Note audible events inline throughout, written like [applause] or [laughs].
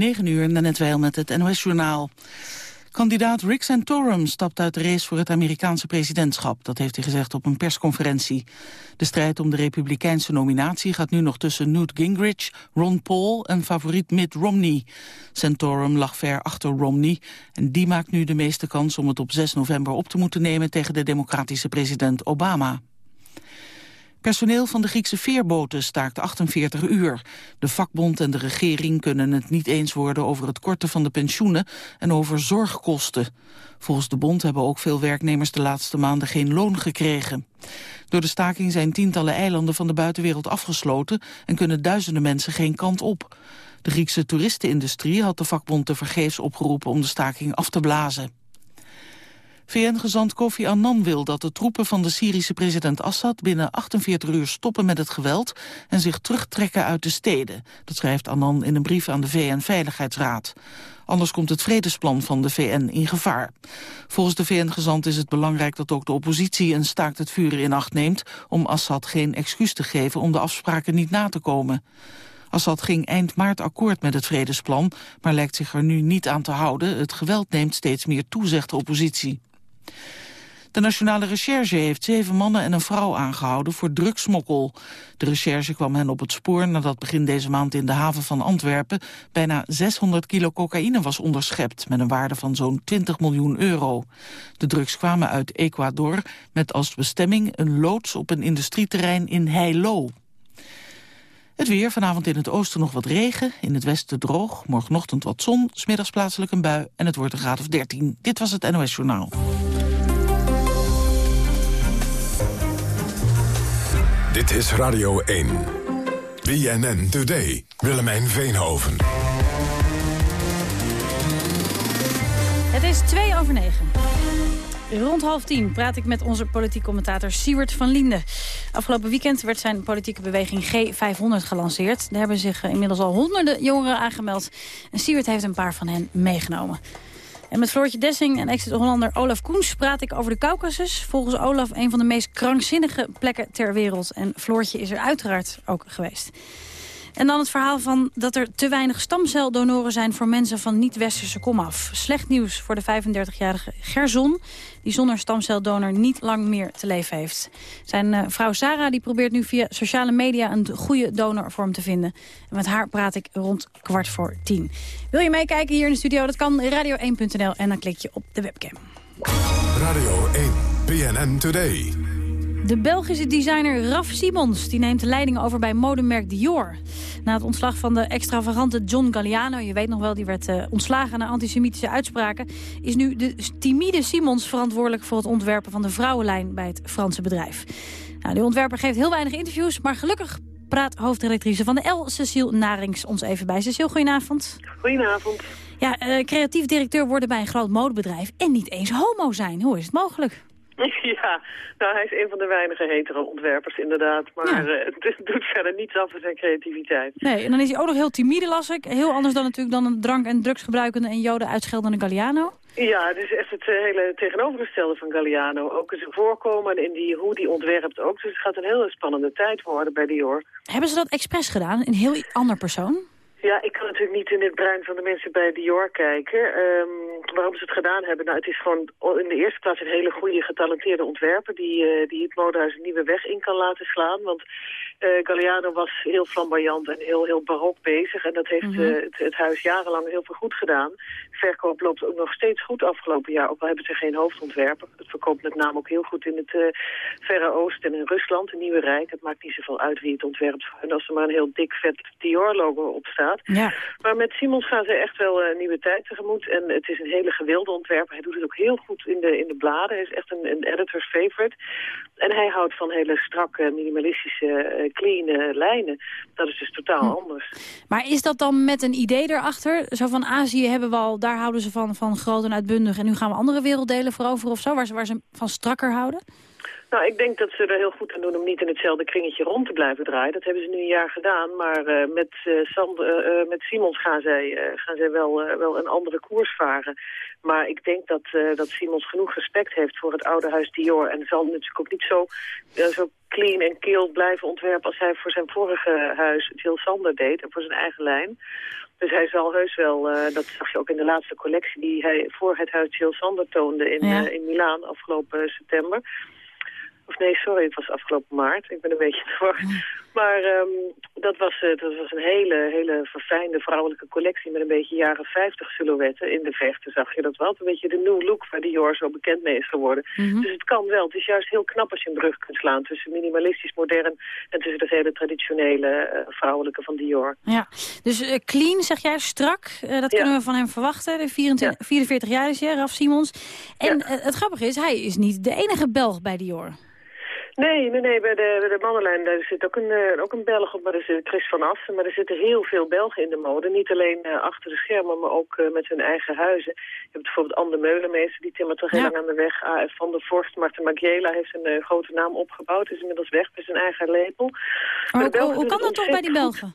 9 uur, net wel met het NOS-journaal. Kandidaat Rick Santorum stapt uit de race voor het Amerikaanse presidentschap. Dat heeft hij gezegd op een persconferentie. De strijd om de republikeinse nominatie gaat nu nog tussen Newt Gingrich, Ron Paul en favoriet Mitt Romney. Santorum lag ver achter Romney en die maakt nu de meeste kans om het op 6 november op te moeten nemen tegen de democratische president Obama. Personeel van de Griekse veerboten staakt 48 uur. De vakbond en de regering kunnen het niet eens worden over het korten van de pensioenen en over zorgkosten. Volgens de bond hebben ook veel werknemers de laatste maanden geen loon gekregen. Door de staking zijn tientallen eilanden van de buitenwereld afgesloten en kunnen duizenden mensen geen kant op. De Griekse toeristenindustrie had de vakbond tevergeefs opgeroepen om de staking af te blazen. VN-gezant Kofi Annan wil dat de troepen van de Syrische president Assad binnen 48 uur stoppen met het geweld en zich terugtrekken uit de steden. Dat schrijft Annan in een brief aan de VN-veiligheidsraad. Anders komt het vredesplan van de VN in gevaar. Volgens de VN-gezant is het belangrijk dat ook de oppositie een staakt het vuren in acht neemt om Assad geen excuus te geven om de afspraken niet na te komen. Assad ging eind maart akkoord met het vredesplan, maar lijkt zich er nu niet aan te houden. Het geweld neemt steeds meer toe, zegt de oppositie. De Nationale Recherche heeft zeven mannen en een vrouw aangehouden voor drugsmokkel. De recherche kwam hen op het spoor nadat begin deze maand in de haven van Antwerpen bijna 600 kilo cocaïne was onderschept met een waarde van zo'n 20 miljoen euro. De drugs kwamen uit Ecuador met als bestemming een loods op een industrieterrein in Heilo. Het weer, vanavond in het oosten nog wat regen, in het westen droog, morgenochtend wat zon, smiddags plaatselijk een bui en het wordt een graad of 13. Dit was het NOS Journaal. Dit is Radio 1. BNN Today. Willemijn Veenhoven. Het is 2 over 9. Rond half tien praat ik met onze politiek commentator Siewert van Linden. Afgelopen weekend werd zijn politieke beweging G500 gelanceerd. Daar hebben zich inmiddels al honderden jongeren aangemeld. En Siewert heeft een paar van hen meegenomen. En met Floortje Dessing en ex-Hollander Olaf Koens praat ik over de Caucasus. Volgens Olaf een van de meest krankzinnige plekken ter wereld. En Floortje is er uiteraard ook geweest. En dan het verhaal van dat er te weinig stamceldonoren zijn... voor mensen van niet-westerse komaf. Slecht nieuws voor de 35-jarige Gerzon... die zonder stamceldonor niet lang meer te leven heeft. Zijn uh, vrouw Sarah die probeert nu via sociale media... een goede donor voor hem te vinden. En met haar praat ik rond kwart voor tien. Wil je meekijken hier in de studio? Dat kan radio1.nl en dan klik je op de webcam. Radio 1, PNN Today. De Belgische designer Raf Simons die neemt de leiding over bij modemerk Dior. Na het ontslag van de extravagante John Galliano... je weet nog wel, die werd uh, ontslagen na antisemitische uitspraken... is nu de timide Simons verantwoordelijk voor het ontwerpen van de vrouwenlijn... bij het Franse bedrijf. Nou, de ontwerper geeft heel weinig interviews, maar gelukkig praat hoofdredactrice van de L, Cecile Narings, ons even bij. Cecile, goedenavond. Goedenavond. Ja, uh, creatief directeur worden bij een groot modebedrijf en niet eens homo zijn. Hoe is het mogelijk? [laughs] Ja, nou hij is een van de weinige hetero ontwerpers inderdaad. Maar eh, het [laughs] doet verder niets af van zijn creativiteit. Nee, en dan is hij ook nog heel timide las ik. Heel anders dan natuurlijk dan een drank- en drugsgebruikende en joden uitscheldende Galliano. Ja, het is echt het eh, hele tegenovergestelde van Galliano. Ook in zijn voorkomen en in die, hoe die ontwerpt ook. Dus het gaat een hele spannende tijd worden bij Dior. Hebben ze dat expres gedaan? Een heel ander persoon? Ja, ik kan natuurlijk niet in het brein van de mensen bij Dior kijken. Um, waarom ze het gedaan hebben? Nou, het is gewoon in de eerste plaats een hele goede getalenteerde ontwerper... die, uh, die het modehuis een nieuwe weg in kan laten slaan. Want uh, Galliano was heel flamboyant en heel, heel barok bezig. En dat heeft mm -hmm. het, het, huis jarenlang heel veel goed gedaan. Verkoop loopt ook nog steeds goed afgelopen jaar. Ook al hebben ze geen hoofdontwerper. Het verkoopt met name ook heel goed in het uh, Verre Oosten en in Rusland, een nieuwe rijk. Het maakt niet zoveel uit wie het ontwerpt. En als er maar een heel dik vet Dior-logo op staat. Ja. Maar met Simons gaan ze echt wel een nieuwe tijd tegemoet. En het is een hele gewilde ontwerper. Hij doet het ook heel goed in de, in de bladen. Hij is echt een, een editor's favorite. En hij houdt van hele strakke, minimalistische clean lijnen. Dat is dus totaal hm. anders. Maar is dat dan met een idee erachter? Zo van Azië hebben we al, daar houden ze van, van groot en uitbundig. En nu gaan we andere werelddelen veroveren of zo, waar ze, waar ze van strakker houden? Nou, ik denk dat ze er heel goed aan doen om niet in hetzelfde kringetje rond te blijven draaien. Dat hebben ze nu een jaar gedaan, maar uh, met, uh, Sand, uh, met Simons gaan zij, gaan zij wel, wel een andere koers varen. Maar ik denk dat, dat Simons genoeg respect heeft voor het oude huis Dior. En zal natuurlijk ook niet zo, zo clean en keel blijven ontwerpen als hij voor zijn vorige huis Jill Sander deed en voor zijn eigen lijn. Dus hij zal heus wel, uh, dat zag je ook in de laatste collectie die hij voor het huis Jill Sander toonde in, ja. uh, in Milaan afgelopen september. Of nee, sorry, het was afgelopen maart. Ik ben een beetje [laughs] te Maar um, dat, was, uh, dat was een hele, hele verfijnde vrouwelijke collectie... met een beetje jaren 50 silhouetten. In de vechten zag je dat wel. Een beetje de new look waar Dior zo bekend mee is geworden. Mm -hmm. Dus het kan wel. Het is juist heel knap als je een brug kunt slaan... tussen minimalistisch modern en tussen de hele traditionele uh, vrouwelijke van Dior. Ja, dus uh, clean, zeg jij, strak. Uh, dat ja. kunnen we van hem verwachten. De 24, ja. 44 jaar is hij, Raf Simons. En ja. het grappige is, hij is niet de enige Belg bij Dior. Nee, nee, nee. Bij de, bij de mannenlijn daar zit ook een, uh, ook een Belg op, maar er zit Chris van Assen. Maar er zitten heel veel Belgen in de mode. Niet alleen uh, achter de schermen, maar ook uh, met hun eigen huizen. Je hebt bijvoorbeeld Anne Meulenmeester, die timmert toch heel ja. lang aan de weg. A.F. van der Vorst, Marten Magiela heeft een grote naam opgebouwd. Is inmiddels weg bij zijn eigen lepel. Maar hoe, hoe kan dat toch bij die Belgen?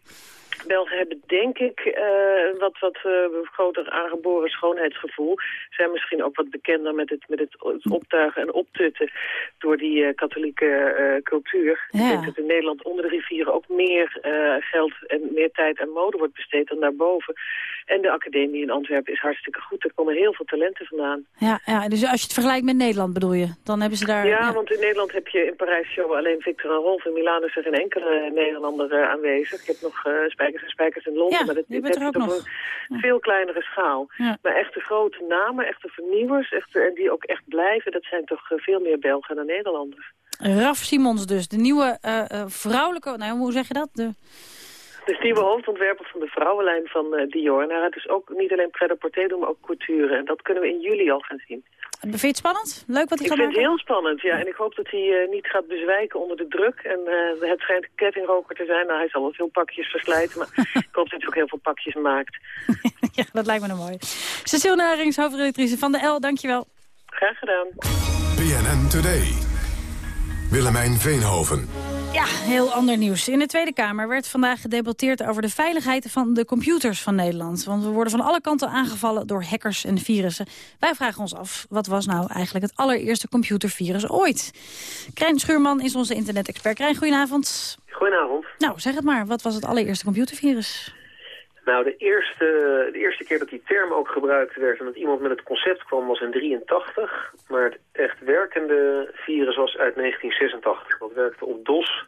Belgen hebben denk ik uh, wat, wat uh, groter aangeboren schoonheidsgevoel. Zijn misschien ook wat bekender met het, met het, optuigen en optutten door die uh, katholieke cultuur. Ja. Ik denk dat in Nederland onder de rivieren ook meer geld en meer tijd en mode wordt besteed dan daarboven. En de academie in Antwerpen is hartstikke goed. Er komen heel veel talenten vandaan. Ja, ja dus als je het vergelijkt met Nederland bedoel je, dan hebben ze daar... Ja, ja. want in Nederland heb je in Parijs show alleen Victor en Rolf. In Milaan is er geen enkele Nederlander aanwezig. Ik heb nog spijkers en spijkers in Londen, ja, maar dat, er ook is op nog. een veel kleinere schaal. Ja. Maar echte grote namen, echte vernieuwers, echte, en die ook echt blijven, dat zijn toch uh, veel meer Belgen dan Nederlanders. Raf Simons dus, de nieuwe uh, uh, vrouwelijke, nou, hoe zeg je dat? De... Dus nieuwe hoofdontwerper van de vrouwenlijn van uh, Dior. Hij gaat dus ook niet alleen pret-à-porter doen, maar ook couture. En dat kunnen we in juli al gaan zien. Vind je het spannend? Leuk wat hij ik gaat vind maken? het heel spannend, ja. En ik hoop dat hij uh, niet gaat bezwijken onder de druk. En uh, het schijnt kettingroker te zijn. Nou, hij zal wel veel pakjes verslijten. Maar [laughs] ik hoop dat hij ook heel veel pakjes maakt. [laughs] ja, dat lijkt me nou mooi. Cecile Narings, hoofdredactrice van de L, dankjewel. Graag gedaan. BNN Today. Willemijn Veenhoven. Ja, heel ander nieuws. In de Tweede Kamer werd vandaag gedebatteerd over de veiligheid van de computers van Nederland. Want we worden van alle kanten aangevallen door hackers en virussen. Wij vragen ons af, wat was nou eigenlijk het allereerste computervirus ooit? Krijn Schuurman is onze internet-expert. Krijn, goedenavond. Goedenavond. Nou, zeg het maar. Wat was het allereerste computervirus? Nou, de eerste, de eerste keer dat die term ook gebruikt werd en dat iemand met het concept kwam was in 83. Maar het echt werkende virus was uit 1986. Dat werkte op DOS.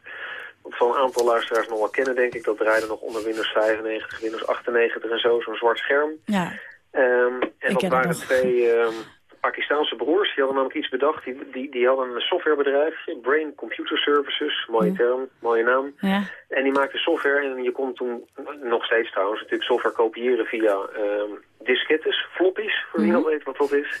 Dat zal een aantal luisteraars nog wel kennen, denk ik. Dat draaide nog onder Windows 95, Windows 98 en zo, zo'n zwart scherm. Ja, Um, en Ik dat waren twee um, Pakistaanse broers. Die hadden namelijk iets bedacht. Die, die, die hadden een softwarebedrijf, Brain Computer Services. Mooie Ja. term, mooie naam. ja. En die maakte software en je kon toen, nog steeds trouwens, natuurlijk software kopiëren via ehm diskettes, floppies, voor wie Mhm. nog weet wat dat is. [laughs]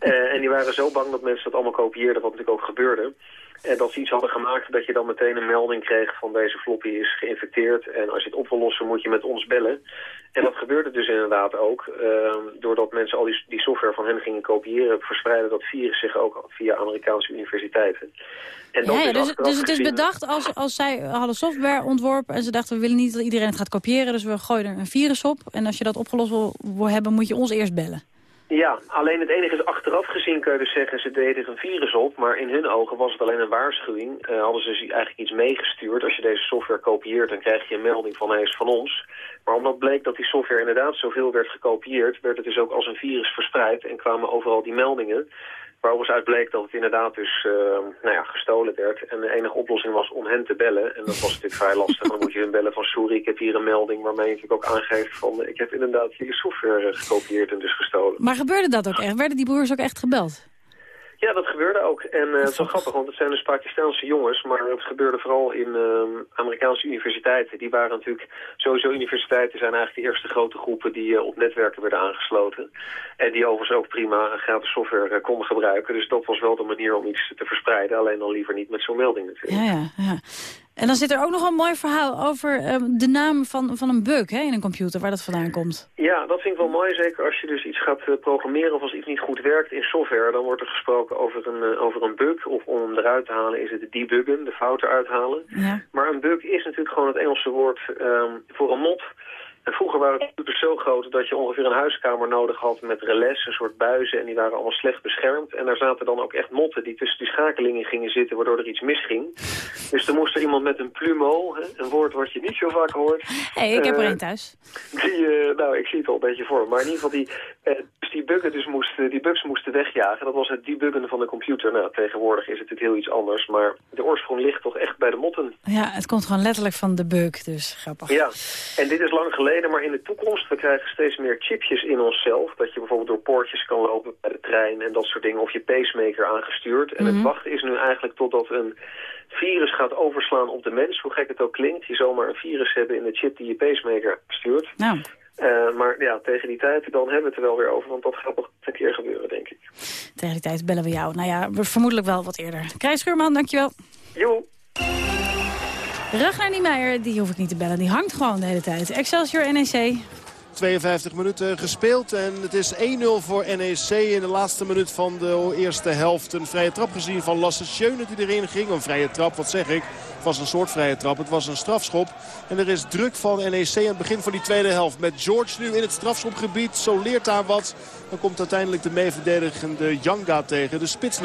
Eh, en die waren zo bang dat mensen dat allemaal kopieerden, wat natuurlijk ook gebeurde. En dat ze iets hadden gemaakt dat je dan meteen een melding kreeg van deze floppy is geïnfecteerd. En als je het op wil lossen moet je met ons bellen. En dat gebeurde dus inderdaad ook. ehm, doordat mensen al die, die software van hen gingen kopiëren, verspreidde dat virus zich ook via Amerikaanse universiteiten. En Ja, dus, dus het is bedacht als, als zij hadden software ontworpen... en ze dachten, we willen niet dat iedereen het gaat kopiëren... dus we gooien er een virus op. En als je dat opgelost wil, wil hebben, moet je ons eerst bellen. Ja, alleen het enige is achteraf gezien kun je dus zeggen ze deden een virus op, maar in hun ogen was het alleen een waarschuwing. Eh, hadden ze dus eigenlijk iets meegestuurd. Als je deze software kopieert, dan krijg je een melding van van ons. Maar omdat bleek dat die software inderdaad zoveel werd gekopieerd, werd het dus ook als een virus verspreid en kwamen overal die meldingen. Waarover uit bleek dat het inderdaad dus uh, nou ja, gestolen werd. En de enige oplossing was om hen te bellen. En dat was natuurlijk vrij lastig. Dan moet je hun bellen van sorry, ik heb hier een melding waarmee je natuurlijk ook aangeeft van ik heb inderdaad jullie software uh, gekopieerd en dus gestolen. Maar gebeurde dat ook echt? Werden die broers ook echt gebeld? Ja, dat gebeurde ook. En uh, het is wel grappig, want het zijn dus Pakistanse jongens, maar het gebeurde vooral in uh, Amerikaanse universiteiten. Die waren natuurlijk, sowieso universiteiten zijn eigenlijk de eerste grote groepen die uh, op netwerken werden aangesloten. En die overigens ook prima gratis software konden gebruiken. Dus dat was wel de manier om iets te verspreiden, alleen dan liever niet met zo'n melding natuurlijk. Ja, ja, ja. En dan zit er ook nog een mooi verhaal over um, de naam van, van een bug hè, in een computer, waar dat vandaan komt. Ja, dat vind ik wel mooi. Zeker als je dus iets gaat uh, programmeren of als iets niet goed werkt in software, dan wordt er gesproken over een, uh, over een bug. Of om hem eruit te halen is het debuggen, de fouten uithalen. Ja. Maar een bug is natuurlijk gewoon het Engelse woord um, voor een mot. En vroeger waren de computers zo groot dat je ongeveer een huiskamer nodig had met relais, een soort buizen. En die waren allemaal slecht beschermd. En daar zaten dan ook echt motten die tussen die schakelingen gingen zitten, waardoor er iets misging. Dus er moest er iemand met een plumo, een woord wat je niet zo vaak hoort. hey, ik heb er één thuis. Die, nou, ik zie het al een beetje voor. Maar in ieder geval, die, dus die, buggen dus moesten, die bugs moesten wegjagen. Dat was het debuggen van de computer. Nou, tegenwoordig is het natuurlijk heel iets anders. Maar de oorsprong ligt toch echt bij de motten. Ja, het komt gewoon letterlijk van de bug, dus grappig. Ja, en dit is lang geleden, maar in de toekomst, we krijgen steeds meer chipjes in onszelf. Dat je bijvoorbeeld door poortjes kan lopen bij de trein en dat soort dingen. Of je pacemaker aangestuurd. En het Mhm. wachten is nu eigenlijk totdat een virus gaat overslaan op de mens. Hoe gek het ook klinkt. Je zal maar een virus hebben in de chip die je pacemaker stuurt. Nou, Eh, maar ja, tegen die tijd, dan hebben we het er wel weer over. Want dat gaat nog een keer gebeuren, denk ik. tegen die tijd bellen we jou. Nou ja, vermoedelijk wel wat eerder. Krijs Schuurman, dankjewel. Jo. Ragnar Niemeyer, die hoef ik niet te bellen. Die hangt gewoon de hele tijd. Excelsior NEC. 52 minuten gespeeld en het is 1-0 voor NEC in de laatste minuut van de eerste helft. Een vrije trap gezien van Lasse Schöne die erin ging. Een vrije trap, wat zeg ik? Het was een soort vrije trap, het was een strafschop. En er is druk van NEC aan het begin van die tweede helft. Met George nu in het strafschopgebied, zo leert daar wat. Dan komt uiteindelijk de meeverdedigende Janga tegen, de spits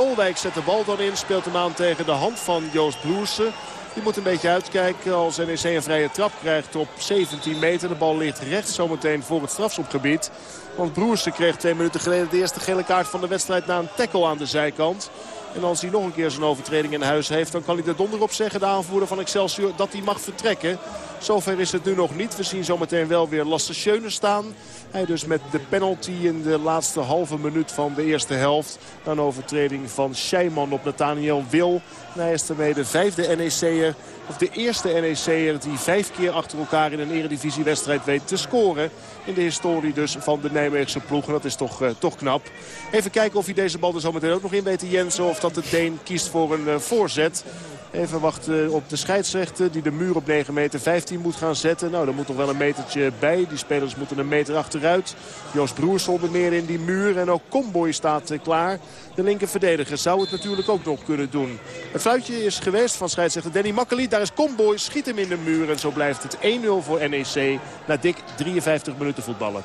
Kolwijk zet de bal dan in, speelt hem aan tegen de hand van Joost Broersen. Die moet een beetje uitkijken als NEC een vrije trap krijgt op 17 meter. De bal ligt rechts zometeen voor het strafschopgebied. Want Broersen kreeg twee minuten geleden de eerste gele kaart van de wedstrijd na een tackle aan de zijkant. En als hij nog een keer zijn overtreding in huis heeft... dan kan hij er donder op zeggen, de aanvoerder van Excelsior, dat hij mag vertrekken. Zover is het nu nog niet. We zien zometeen wel weer Lasse staan. Hij dus met de penalty in de laatste halve minuut van de eerste helft. Dan overtreding van Scheiman op Nathaniel Wil. Hij is daarmee de vijfde NEC'er, of de eerste NEC'er... die vijf keer achter elkaar in een eredivisiewedstrijd weet te scoren. De historie dus van de Nijmeegse ploeg. En dat is toch, eh, toch knap. Even kijken of hij deze bal er zometeen ook nog in weet, Jensen. Of dat de Deen kiest voor een eh, voorzet. Even wachten op de scheidsrechter die de muur op 9 meter 15 moet gaan zetten. Nou, daar moet nog wel een metertje bij. Die spelers moeten een meter achteruit. Joost Broers onder meer in die muur. En ook Comboy staat eh, klaar. De linker verdediger zou het natuurlijk ook nog kunnen doen. Het fluitje is geweest van scheidsrechter Danny Makkeli. Daar is Comboy, schiet hem in de muur. En zo blijft het 1-0 voor NEC na dik 53 minuten voetballen.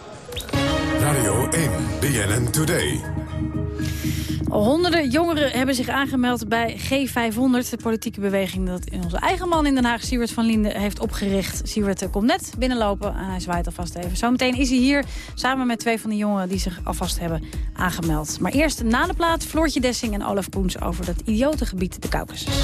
Radio 1, BNN Today. Honderden jongeren hebben zich aangemeld bij G500, de politieke beweging dat onze eigen man in Den Haag, Siewert van Linden, heeft opgericht. Siewert eh, komt net binnenlopen en hij zwaait alvast even. Zometeen is hij hier samen met twee van de jongeren die zich alvast hebben aangemeld. Maar eerst na de plaat Floortje Dessing en Olaf Koens over dat idiote gebied de Caucasus.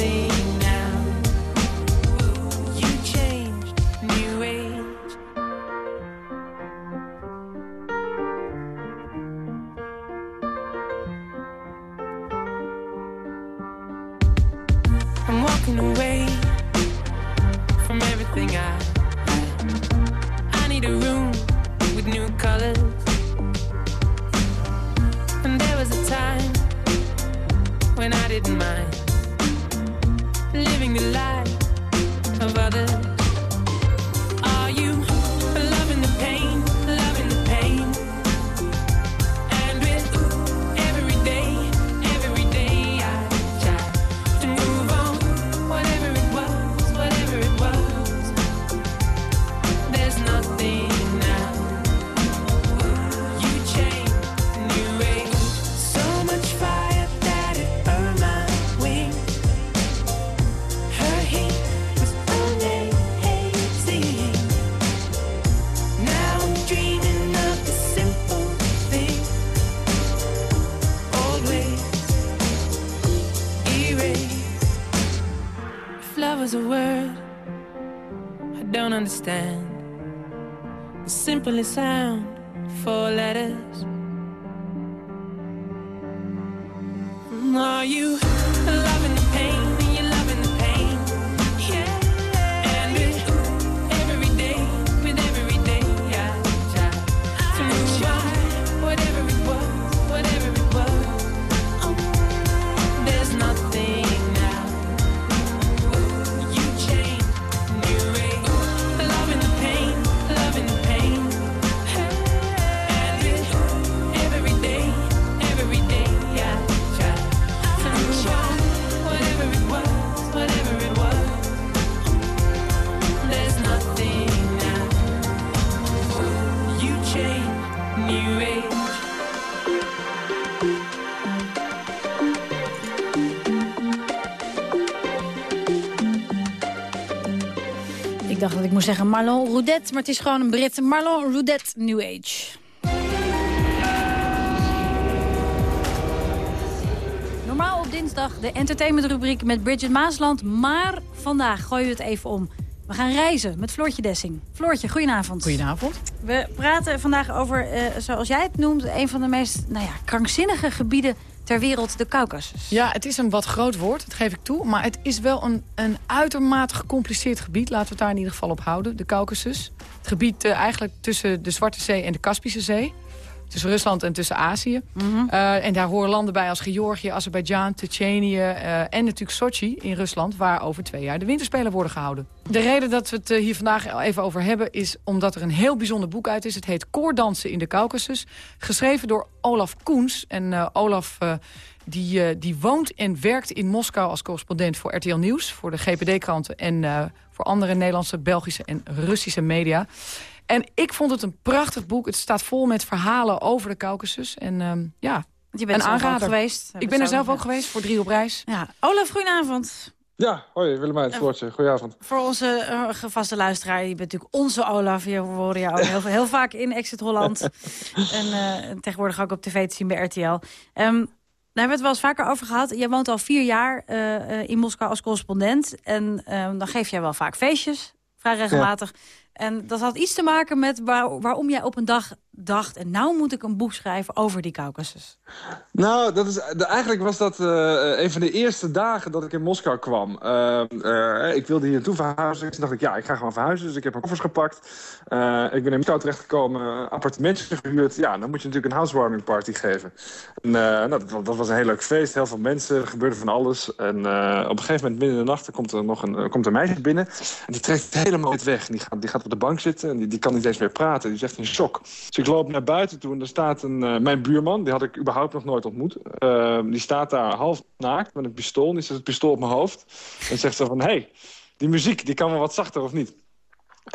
see. sound. Zeggen Marlon Roudet, maar het is gewoon een Brit. Marlon Roudet New Age. Normaal op dinsdag de entertainmentrubriek met Bridget Maasland. Maar vandaag gooien we het even om. We gaan reizen met Floortje Dessing. Floortje, goedenavond. Goedenavond. We praten vandaag over, uh, zoals jij het noemt... een van de meest nou ja, krankzinnige gebieden ter wereld, de Caucasus. Ja, het is een wat groot woord, dat geef ik toe. Maar het is wel een, een uitermate gecompliceerd gebied. Laten we het daar in ieder geval op houden, de Caucasus. Het gebied uh, eigenlijk tussen de Zwarte Zee en de Kaspische Zee tussen Rusland en tussen Azië. Mhm. Eh, en daar horen landen bij als Georgië, Azerbeidzjan, Tsjetsjenië... Uh, en natuurlijk Sochi in Rusland, waar over twee jaar de winterspelen worden gehouden. De reden dat we het hier vandaag even over hebben... is omdat er een heel bijzonder boek uit is. Het heet Koordansen in de Caucasus. Geschreven door Olaf Koens. En Olaf die, die woont en werkt in Moskou als correspondent voor RTL Nieuws... voor de GPD-kranten en voor andere Nederlandse, Belgische en Russische media. En ik vond het een prachtig boek. Het staat vol met verhalen over de Caucasus. En um, ja, je bent een aanrader. geweest. Ik ben er zelf ook geweest voor drie op reis. Ja. Olaf, goedenavond. Ja, hoi Willemijn, Floortje. Goedenavond. Voor onze uh, gevaste luisteraar, je bent natuurlijk onze Olaf. Je horen jou heel, heel vaak in Exit Holland. [laughs] en uh, tegenwoordig ook op tv te zien bij RTL. Um, ehm, daar hebben we het wel eens vaker over gehad. Jij woont al vier jaar uh, in Moskou als correspondent. En um, dan geef jij wel vaak feestjes, vrij regelmatig. En dat had iets te maken met waar, waarom jij op een dag dacht... en nou moet ik een boek schrijven over die Caucasus. Nou, dat is, eigenlijk was dat uh, een van de eerste dagen dat ik in Moskou kwam. Uh, uh, ik wilde hier naartoe verhuizen. Toen dacht ik, ja, ik ga gewoon verhuizen. Dus ik heb mijn koffers gepakt. ik ben in Moskou terechtgekomen, appartementje gehuurd. Ja, dan moet je natuurlijk een housewarming party geven. En, nou, dat, was een heel leuk feest. Heel veel mensen, er gebeurde van alles. En op een gegeven moment, midden in de nacht, komt er nog een, komt een meisje binnen. En die trekt helemaal uit weg. Die gaat op de bank zitten en die, die kan niet eens meer praten. Die is echt in shock. Dus ik loop naar buiten toe en er staat een, mijn buurman. Die had ik überhaupt nog nooit ontmoet. Uh, die staat daar half naakt met een pistool. Die zet het pistool op mijn hoofd. En zegt zo van, hé, hey, die muziek die kan wel wat zachter of niet?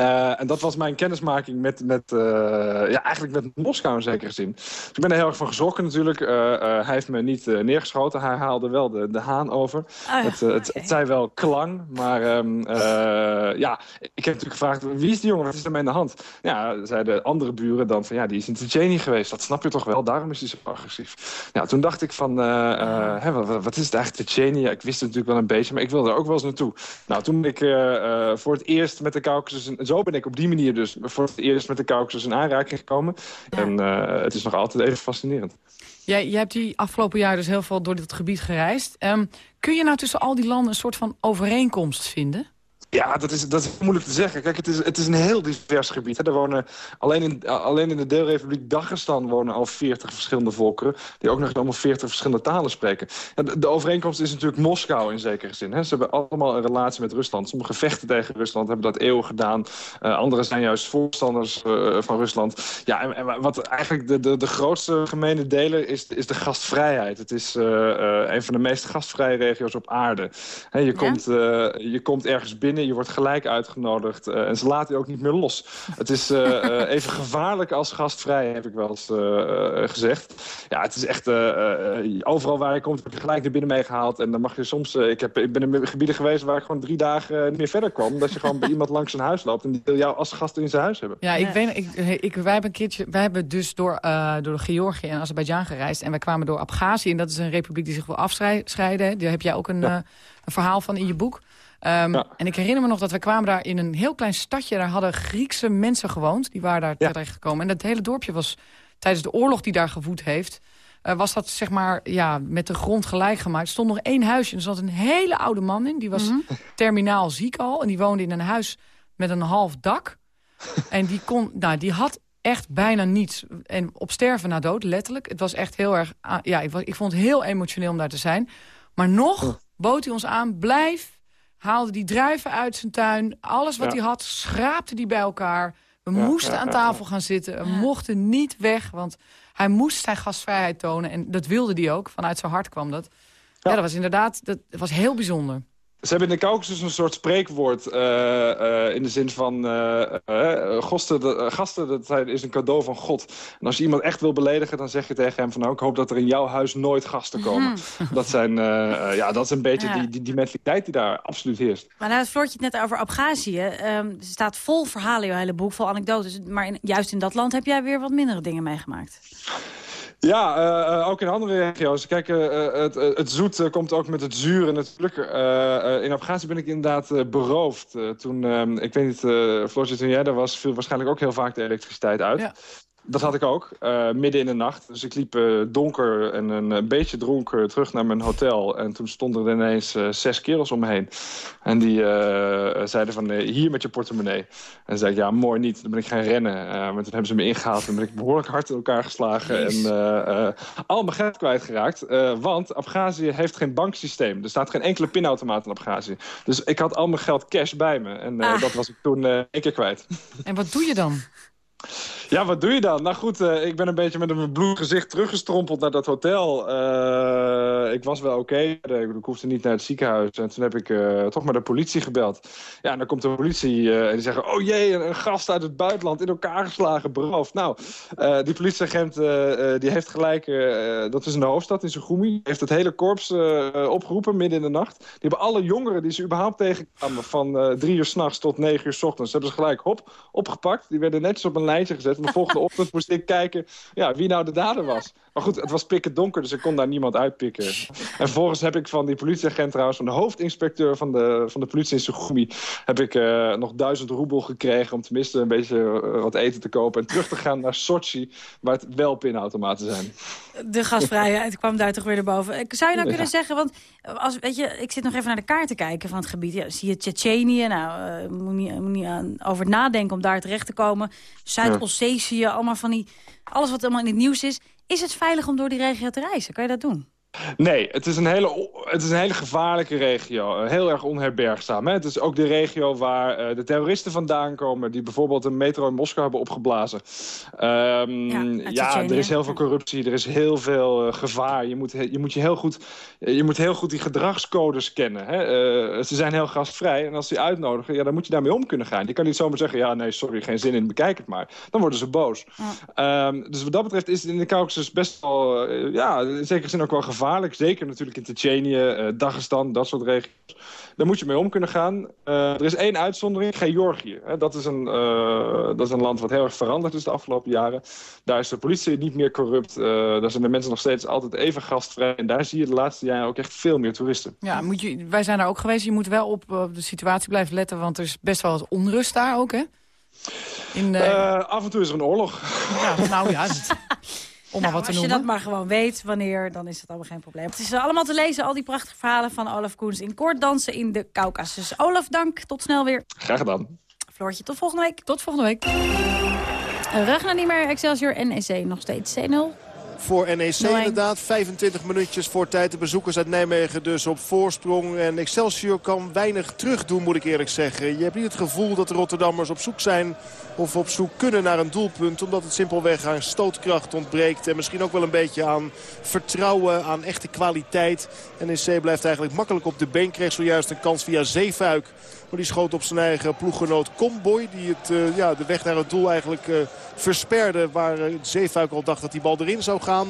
Uh, en dat was mijn kennismaking met, met, uh, ja, eigenlijk met Moskou in zekere zin. Dus ik ben er heel erg van geschrokken natuurlijk. Uh, hij heeft me niet neergeschoten. Hij haalde wel de, de haan over. Oh ja, het, okay. het, het, zei wel klang. Maar um, ja, ik heb natuurlijk gevraagd, wie is die jongen? Wat is er mee aan de hand? Ja, zeiden andere buren dan van, ja, die is in Tsjetsjenië geweest. Dat snap je toch wel? Daarom is hij zo agressief. Ja, toen dacht ik van, hè, wat, wat, is het eigenlijk Tsjetsjenië? Ik wist het natuurlijk wel een beetje, maar ik wilde er ook wel eens naartoe. Nou, toen ben ik voor het eerst met de Caucasus zo ben ik op die manier dus voor het eerst met de Caucasus in aanraking gekomen. En uh, het is nog altijd even fascinerend. Jij, jij hebt die afgelopen jaar dus heel veel door dit gebied gereisd. Um, kun je nou tussen al die landen een soort van overeenkomst vinden? Ja, dat is, dat is moeilijk te zeggen. Kijk, het is, het is een heel divers gebied. Hè. Er wonen, alleen, in, alleen in de deelrepubliek Dagestan wonen al 40 verschillende volkeren... die ook nog allemaal 40 verschillende talen spreken. de, de, overeenkomst is natuurlijk Moskou in zekere zin. Hè. Ze hebben allemaal een relatie met Rusland. Sommige vechten tegen Rusland hebben dat eeuwen gedaan. Uh, anderen zijn juist voorstanders uh, van Rusland. Ja, en, en, wat eigenlijk de, de, de grootste gemene deler is, is de gastvrijheid. Het is uh, een van de meest gastvrije regio's op aarde. Hè, je, ja? komt, je komt ergens binnen je wordt gelijk uitgenodigd. Uh, en ze laten je ook niet meer los. Het is uh, uh, [laughs] even gevaarlijk als gastvrij, heb ik wel eens gezegd. Ja, het is echt... overal waar je komt, word je gelijk naar binnen meegehaald. En dan mag je soms... ik, heb, ik ben in gebieden geweest waar ik gewoon drie dagen niet meer verder kwam. Omdat je gewoon bij [laughs] iemand langs zijn huis loopt. En die wil jou als gast in zijn huis hebben. Ja, ik weet... Ik, ik, wij, hebben een keertje, wij hebben dus door, door Georgië en Azerbeidzjan gereisd. En wij kwamen door Abhazie. En dat is een republiek die zich wil afscheiden. Daar heb jij ook een... Ja een verhaal van in je boek. Ehm, en ik herinner me nog dat we kwamen daar in een heel klein stadje. Daar hadden Griekse mensen gewoond. Die waren daar ja. terecht gekomen. En dat hele dorpje was tijdens de oorlog die daar gewoed heeft... Uh, was dat zeg maar ja, met de grond gelijk gemaakt. Er stond nog één huisje en er zat een hele oude man in. Die was mm -hmm. terminaal ziek al. En die woonde in een huis met een half dak. [laughs] en die, kon, nou, die had echt bijna niets. En op sterven na dood, letterlijk. Het was echt heel erg... Ja, ik, ik vond het heel emotioneel om daar te zijn. Maar nog bood hij ons aan, blijf. Haalde die druiven uit zijn tuin. Alles wat ja. hij had, schraapte die bij elkaar. We ja, moesten ja, aan tafel gaan zitten. We mochten niet weg, want hij moest zijn gastvrijheid tonen. En dat wilde hij ook. Vanuit zijn hart kwam dat. Ja, dat was inderdaad dat was heel bijzonder. Ze hebben in de Caucasus een soort spreekwoord uh, uh, in de zin van uh, gasten, de, gasten dat zijn, is een cadeau van God. En als je iemand echt wil beledigen, dan zeg je tegen hem van nou, ik hoop dat er in jouw huis nooit gasten komen. Mm. [laughs] Dat, zijn, ja, dat is een beetje ja. die, die, die, mentaliteit die daar absoluut heerst. Maar nou, het Floortje het net over Abhazie. Um, er staat vol verhalen in je hele boek, vol anekdotes. Maar in, juist in dat land heb jij weer wat mindere dingen meegemaakt. Ja, uh, ook in andere regio's. Kijk, uh, het, het, zoet komt ook met het zuur en het geluk. in Afghanistan ben ik inderdaad beroofd. toen, ik weet niet, Floortje, toen jij daar was, viel waarschijnlijk ook heel vaak de elektriciteit uit. Ja. Dat had ik ook, uh, midden in de nacht. Dus ik liep uh, donker en een beetje dronken terug naar mijn hotel. En toen stonden er ineens uh, zes kerels om me heen. En die zeiden van, hier met je portemonnee. En zei ik, ja, mooi niet. Dan ben ik gaan rennen. maar toen hebben ze me ingehaald en ben ik behoorlijk hard in elkaar geslagen. Jeez. En al mijn geld kwijtgeraakt. want Abhazie heeft geen banksysteem. Er staat geen enkele pinautomaat in Abhazie. Dus ik had al mijn geld cash bij me. En ah. dat was ik toen één keer kwijt. En wat doe je dan? Ja, wat doe je dan? Nou goed, uh, ik ben een beetje met een bloed gezicht teruggestrompeld naar dat hotel. Uh, ik was wel oké. Ik, hoefde niet naar het ziekenhuis. En toen heb ik uh, toch maar de politie gebeld. Ja, en dan komt de politie en die zeggen... Oh jee, een, een, gast uit het buitenland in elkaar geslagen, beroofd. Nou, die politieagent die heeft gelijk... dat is in de hoofdstad, in Sugumi. heeft het hele korps opgeroepen midden in de nacht. Die hebben alle jongeren die ze überhaupt tegenkwamen... van drie uur s'nachts tot negen uur s ochtends... hebben ze gelijk hop, opgepakt. Die werden netjes op een lijntje gezet. De volgende ochtend moest ik kijken ja, wie nou de dader was. Maar goed, het was pikken donker, dus ik kon daar niemand uitpikken. En vervolgens heb ik van die politieagent trouwens... van de hoofdinspecteur van de, van de politie in Sugumi... heb ik uh, nog duizend roebel gekregen om tenminste een beetje uh, wat eten te kopen... en terug te gaan naar Sochi, waar het wel pinautomaten zijn. De gasvrijheid kwam daar toch weer naar boven. Zou je nou kunnen ja. zeggen, want als, weet je, ik zit nog even naar de kaart te kijken van het gebied. Ja, zie je Tsjetsjenië, nou, uh, moet niet, moet niet aan, over nadenken om daar terecht te komen. Zuid-Ossetië, allemaal van die... Alles wat allemaal in het nieuws is. Is het veilig om door die regio te reizen? Kan je dat doen? Nee, het is een hele, het is een hele gevaarlijke regio. Heel erg onherbergzaam. Hè? Het is ook de regio waar uh, de terroristen vandaan komen... die bijvoorbeeld een metro in Moskou hebben opgeblazen. Um, ja, ja er is heel veel corruptie, er is heel veel uh, gevaar. Je moet, je moet je heel goed, je moet heel goed die gedragscodes kennen. Hè? Uh, ze zijn heel gastvrij en als ze uitnodigen... Ja, dan moet je daarmee om kunnen gaan. Je kan niet zomaar zeggen... ja, nee, sorry, geen zin in, bekijk het maar. Dan worden ze boos. Ja. Um, dus wat dat betreft is het in de Caucasus best wel... ja, in zekere zin ook wel gevaarlijk gevaarlijk. Zeker natuurlijk in Tsjetsjenië, uh, Dagestan, dat soort regio's. Daar moet je mee om kunnen gaan. Uh, er is één uitzondering, Georgië. Dat, is een, uh, dat is een land wat heel erg veranderd is de afgelopen jaren. Daar is de politie niet meer corrupt. daar zijn de mensen nog steeds altijd even gastvrij. En daar zie je de laatste jaren ook echt veel meer toeristen. Ja, moet je, wij zijn daar ook geweest. Je moet wel op, op de situatie blijven letten, want er is best wel wat onrust daar ook, hè? In, af en toe is er een oorlog. Ja, nou ja. [laughs] [laughs] Om nou, wat te als noemen. je dat maar gewoon weet wanneer, dan is het allemaal geen probleem. Het is allemaal te lezen, al die prachtige verhalen van Olaf Koens... in kort dansen in de Caucasus. Olaf, dank. Tot snel weer. Graag gedaan. Floortje, tot volgende week. Tot volgende week. Ragnar niet meer, Excelsior NEC nog steeds 1-0 voor NEC inderdaad. 25 minuutjes voor tijd. De bezoekers uit Nijmegen dus op voorsprong. En Excelsior kan weinig terug doen, moet ik eerlijk zeggen. Je hebt niet het gevoel dat de Rotterdammers op zoek zijn... of op zoek kunnen naar een doelpunt. Omdat het simpelweg aan stootkracht ontbreekt. En misschien ook wel een beetje aan vertrouwen, aan echte kwaliteit. NEC blijft eigenlijk makkelijk op de been. Kreeg zojuist een kans via Zeefuik. Maar die schoot op zijn eigen ploeggenoot Comboy. Die het, uh, ja, de weg naar het doel eigenlijk uh, versperde. Waar uh, Zeefuik al dacht dat die bal erin zou gaan.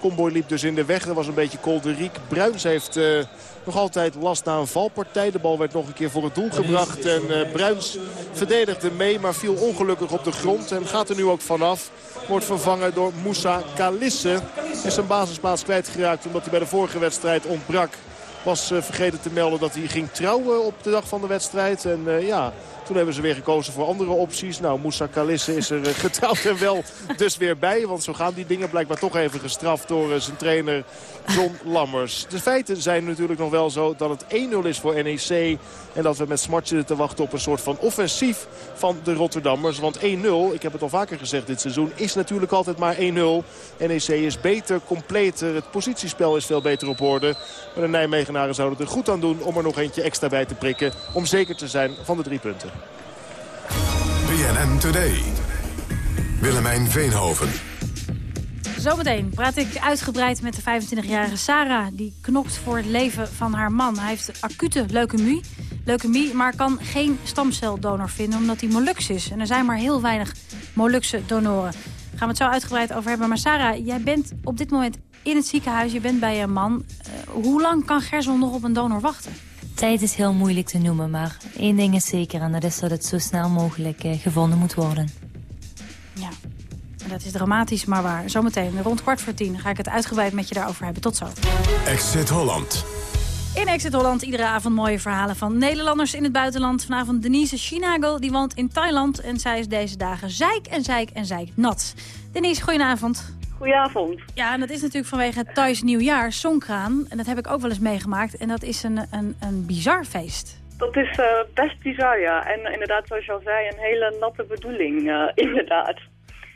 Comboy liep dus in de weg. Dat was een beetje kolderiek. Bruins heeft nog altijd last na een valpartij. De bal werd nog een keer voor het doel gebracht. En Bruins verdedigde mee, maar viel ongelukkig op de grond. En gaat er nu ook vanaf. Wordt vervangen door Moussa Kalisse. Is zijn basisplaats kwijtgeraakt omdat hij bij de vorige wedstrijd ontbrak. Was vergeten te melden dat hij ging trouwen op de dag van de wedstrijd. En ja, toen hebben ze weer gekozen voor andere opties. Nou, Moussa Kalisse is er eh, [laughs] getrouwd en wel dus weer bij. Want zo gaan die dingen blijkbaar toch even gestraft door eh, zijn trainer John [laughs] Lammers. De feiten zijn natuurlijk nog wel zo dat het 1-0 is voor NEC. En dat we met smart zitten te wachten op een soort van offensief van de Rotterdammers. Want 1-0, ik heb het al vaker gezegd dit seizoen, is natuurlijk altijd maar 1-0. NEC is beter, completer, het positiespel is veel beter op orde. Maar de Nijmegenaren zouden er goed aan doen om er nog eentje extra bij te prikken. Om zeker te zijn van de drie punten. BNN Today. Willemijn Veenhoven. Zometeen praat ik uitgebreid met de 25-jarige Sarah. Die knokt voor het leven van haar man. Hij heeft acute leukemie, leukemie maar kan geen stamceldonor vinden omdat hij Molux is. En er zijn maar heel weinig Molukse donoren. Daar gaan we het zo uitgebreid over hebben. Maar Sarah, jij bent op dit moment in het ziekenhuis. Je bent bij je man. Uh, hoe lang kan Gersel nog op een donor wachten? Tijd is heel moeilijk te noemen, maar één ding is zeker... en dat is dat het zo snel mogelijk eh, gevonden moet worden. Ja, dat is dramatisch, maar waar. Zometeen rond kwart voor tien ga ik het uitgebreid met je daarover hebben. Tot zo. Exit Holland. In Exit Holland iedere avond mooie verhalen van Nederlanders in het buitenland. Vanavond Denise Chinagel, die woont in Thailand. En zij is deze dagen zeik en zeik en zeik nat. Denise, goedenavond. Goedenavond. Ja, en dat is natuurlijk vanwege het Thais nieuwjaar, Songkran. En dat heb ik ook wel eens meegemaakt. En dat is een, een, een bizar feest. Dat is uh, best bizar, ja. En inderdaad, zoals je al zei, een hele natte bedoeling, uh, [laughs] inderdaad.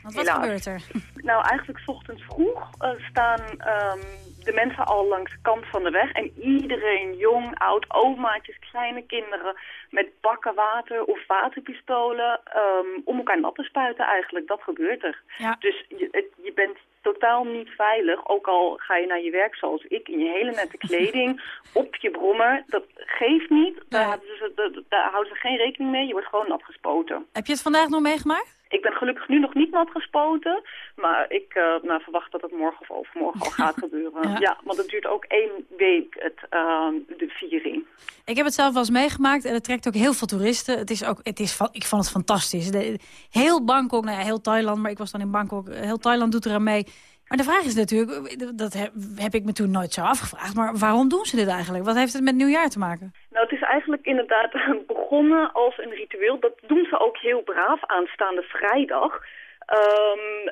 Want wat gebeurt er? [laughs] Nou, eigenlijk s ochtends vroeg uh, staan um, de mensen al langs de kant van de weg. En iedereen, jong, oud, omaatjes, kleine kinderen... met bakken water of waterpistolen um, om elkaar nat te spuiten eigenlijk. Dat gebeurt er. Ja. Dus je, het, je bent totaal niet veilig. Ook al ga je naar je werk zoals ik in je hele nette [laughs] kleding, op je brommer. Dat geeft niet. Daar, ze, daar, daar houden ze geen rekening mee. Je wordt gewoon nat gespoten. Heb je het vandaag nog meegemaakt? Ik ben gelukkig nu nog niet nat gespoten. Maar ik uh, nou, verwacht dat het morgen of overmorgen al gaat [laughs] gebeuren. Ja. ja. want het duurt ook één week, het, uh, de viering. Ik heb het zelf wel eens meegemaakt en het trekt ook heel veel toeristen. Het is ook, het is, ik vond het fantastisch. De, heel Bangkok, nou ja, heel Thailand, maar ik was dan in Bangkok. Heel Thailand doet eraan mee. Maar de vraag is natuurlijk, dat heb, ik me toen nooit zo afgevraagd... maar waarom doen ze dit eigenlijk? Wat heeft het met nieuwjaar te maken? Nou, het is eigenlijk inderdaad [laughs] begonnen als een ritueel. Dat doen ze ook heel braaf aanstaande vrijdag...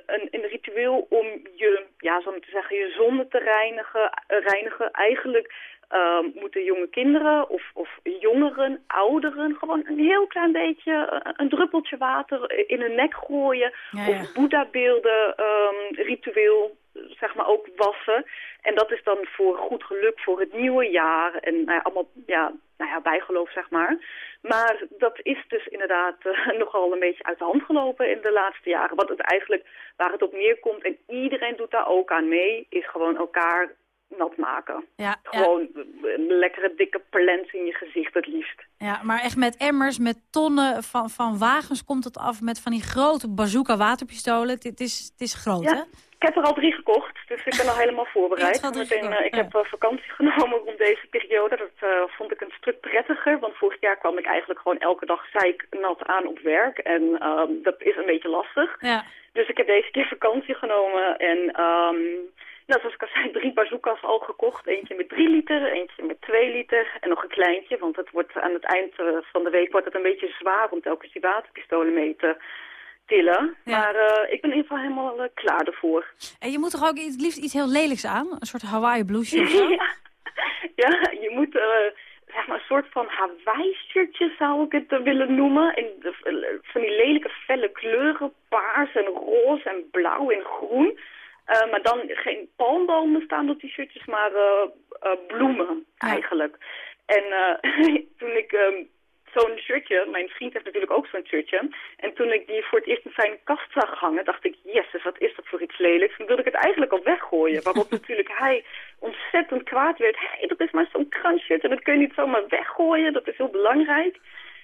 Een, een, ritueel om je, ja, zo te zeggen, je zonde te reinigen. reinigen. Eigenlijk um, moeten jonge kinderen of, of jongeren, ouderen... gewoon een heel klein beetje, een druppeltje water in hun nek gooien... Ja, ja. of boeddha-beelden um, ritueel zeg maar ook wassen. En dat is dan voor goed geluk voor het nieuwe jaar. En nou ja, allemaal ja, nou ja, bijgeloof, zeg maar. Maar dat is dus inderdaad uh, [laughs] nogal een beetje uit de hand gelopen in de laatste jaren. Wat het eigenlijk, waar het op neerkomt, en iedereen doet daar ook aan mee, is gewoon elkaar nat maken. Ja, gewoon ja. een lekkere dikke plens in je gezicht het liefst. Ja, maar echt met emmers, met tonnen van, van wagens komt het af met van die grote bazooka waterpistolen. Het, is, het is groot, ja. hè? Ik heb er al drie gekocht, dus ik ben al helemaal [laughs] voorbereid. Meteen, uh, ik heb uh, vakantie [laughs] genomen rond deze periode. Dat uh, vond ik een stuk prettiger, want vorig jaar kwam ik eigenlijk gewoon elke dag zeiknat aan op werk. En um, dat is een beetje lastig. Ja. Dus ik heb deze keer vakantie genomen en... Um, nou, zoals ik al zei, drie bazookas al gekocht. Eentje met drie liter, eentje met twee liter en nog een kleintje. Want het wordt aan het eind van de week wordt het een beetje zwaar om telkens die waterpistolen mee te tillen. Ja. Maar uh, ik ben in ieder geval helemaal uh, klaar ervoor. En je moet toch ook het liefst iets heel lelijks aan? Een soort Hawaii blouseje of zo? [laughs] ja. ja, je moet uh, zeg maar een soort van Hawaii-shirtje zou ik het willen noemen. In de, van die lelijke felle kleuren, paars en roze en blauw en groen. Uh, maar dan geen palmbomen staan op die shirtjes, maar uh, uh, bloemen eigenlijk. Ja. En [laughs] toen ik um, zo'n shirtje, mijn vriend heeft natuurlijk ook zo'n shirtje. En toen ik die voor het eerst in zijn kast zag hangen, dacht ik, yes, wat is dat voor iets lelijks? Dan wilde ik het eigenlijk al weggooien. Waarop natuurlijk hij ontzettend kwaad werd. Hé, hey, dat is maar zo'n kranshirt en dat kun je niet zomaar weggooien. Dat is heel belangrijk.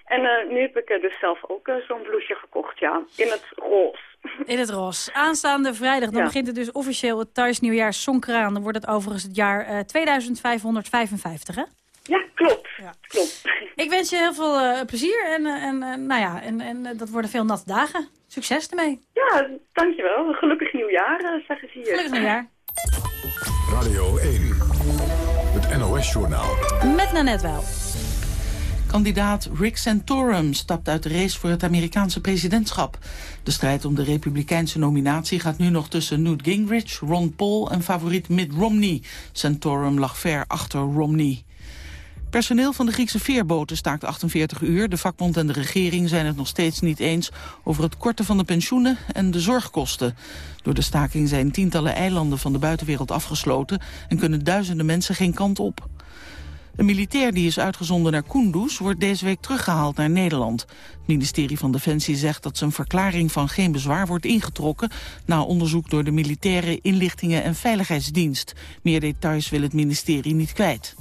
En uh, nu heb ik uh, dus zelf ook uh, zo'n blouseje gekocht, ja. In het roze. [laughs] In het roze. Aanstaande vrijdag, dan ja. begint het dus officieel het Thais nieuwjaar Songkraan. Dan wordt het overigens het jaar 2555, hè? Ja, klopt. Ja. klopt. [laughs] Ik wens je heel veel plezier en, en, nou ja, en, en dat worden veel natte dagen. Succes ermee. Ja, dankjewel. Gelukkig nieuwjaar, zeggen ze hier. Gelukkig nieuwjaar. Radio 1. Het NOS-journaal. Met Nanette wel. Kandidaat Rick Santorum stapt uit de race voor het Amerikaanse presidentschap. De strijd om de republikeinse nominatie gaat nu nog tussen Newt Gingrich, Ron Paul en favoriet Mitt Romney. Santorum lag ver achter Romney. Personeel van de Griekse veerboten staakt 48 uur. De vakbond en de regering zijn het nog steeds niet eens over het korten van de pensioenen en de zorgkosten. Door de staking zijn tientallen eilanden van de buitenwereld afgesloten en kunnen duizenden mensen geen kant op. Een militair die is uitgezonden naar Kunduz wordt deze week teruggehaald naar Nederland. Het ministerie van Defensie zegt dat zijn verklaring van geen bezwaar wordt ingetrokken... na onderzoek door de Militaire Inlichtingen en Veiligheidsdienst. Meer details wil het ministerie niet kwijt.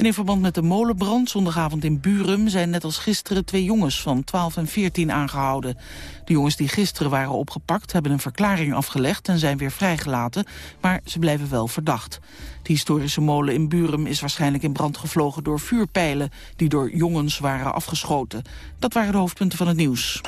En in verband met de molenbrand zondagavond in Burum... zijn net als gisteren twee jongens van 12 en 14 aangehouden. De jongens die gisteren waren opgepakt hebben een verklaring afgelegd... en zijn weer vrijgelaten, maar ze blijven wel verdacht. De historische molen in Burum is waarschijnlijk in brand gevlogen... door vuurpijlen die door jongens waren afgeschoten. Dat waren de hoofdpunten van het nieuws.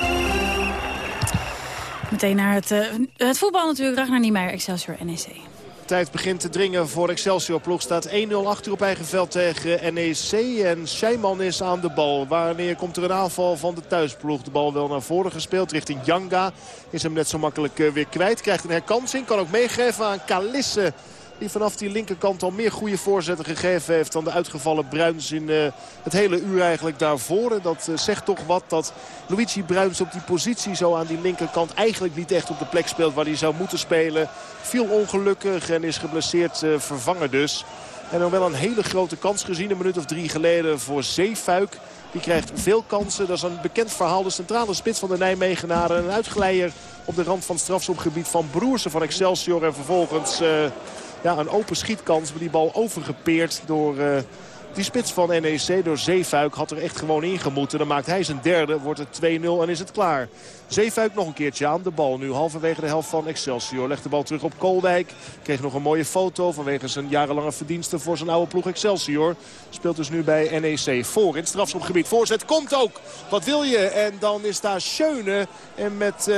Meteen naar het, uh, het voetbal natuurlijk. Ragnar Niemeyer, Excelsior NEC. Tijd begint te dringen voor Excelsior. Ploeg staat 1-0 achter op eigen veld tegen NEC. En Scheiman is aan de bal. Wanneer komt er een aanval van de thuisploeg? De bal wel naar voren gespeeld richting Janga. Is hem net zo makkelijk eh, weer kwijt. Krijgt een herkansing. Kan ook meegeven aan Kalisse. Die vanaf die linkerkant al meer goede voorzetten gegeven heeft dan de uitgevallen Bruins in uh, het hele uur eigenlijk daarvoor. dat uh, zegt toch wat dat Luigi Bruins op die positie zo aan die linkerkant eigenlijk niet echt op de plek speelt waar hij zou moeten spelen. Viel ongelukkig en is geblesseerd uh, vervangen dus. En dan wel een hele grote kans gezien een minuut of drie geleden voor Zeefuik. Die krijgt veel kansen. Dat is een bekend verhaal. De centrale spits van de Nijmegenaren. Een uitgeleier op de rand van strafschopgebied van Broersen van Excelsior. En vervolgens ja, een open schietkans. Maar die bal overgepeerd door uh, die spits van NEC. Door Zeefuik had er echt gewoon ingemoeten. Dan maakt hij zijn derde. Wordt het 2-0 en is het klaar. Zeefuik nog een keertje aan de bal. Nu halverwege de helft van Excelsior. Legt de bal terug op Koolwijk. Kreeg nog een mooie foto vanwege zijn jarenlange verdiensten voor zijn oude ploeg Excelsior. Speelt dus nu bij NEC voor in het strafschopgebied. Voorzet komt ook. Wat wil je? En dan is daar Schöne. En met uh,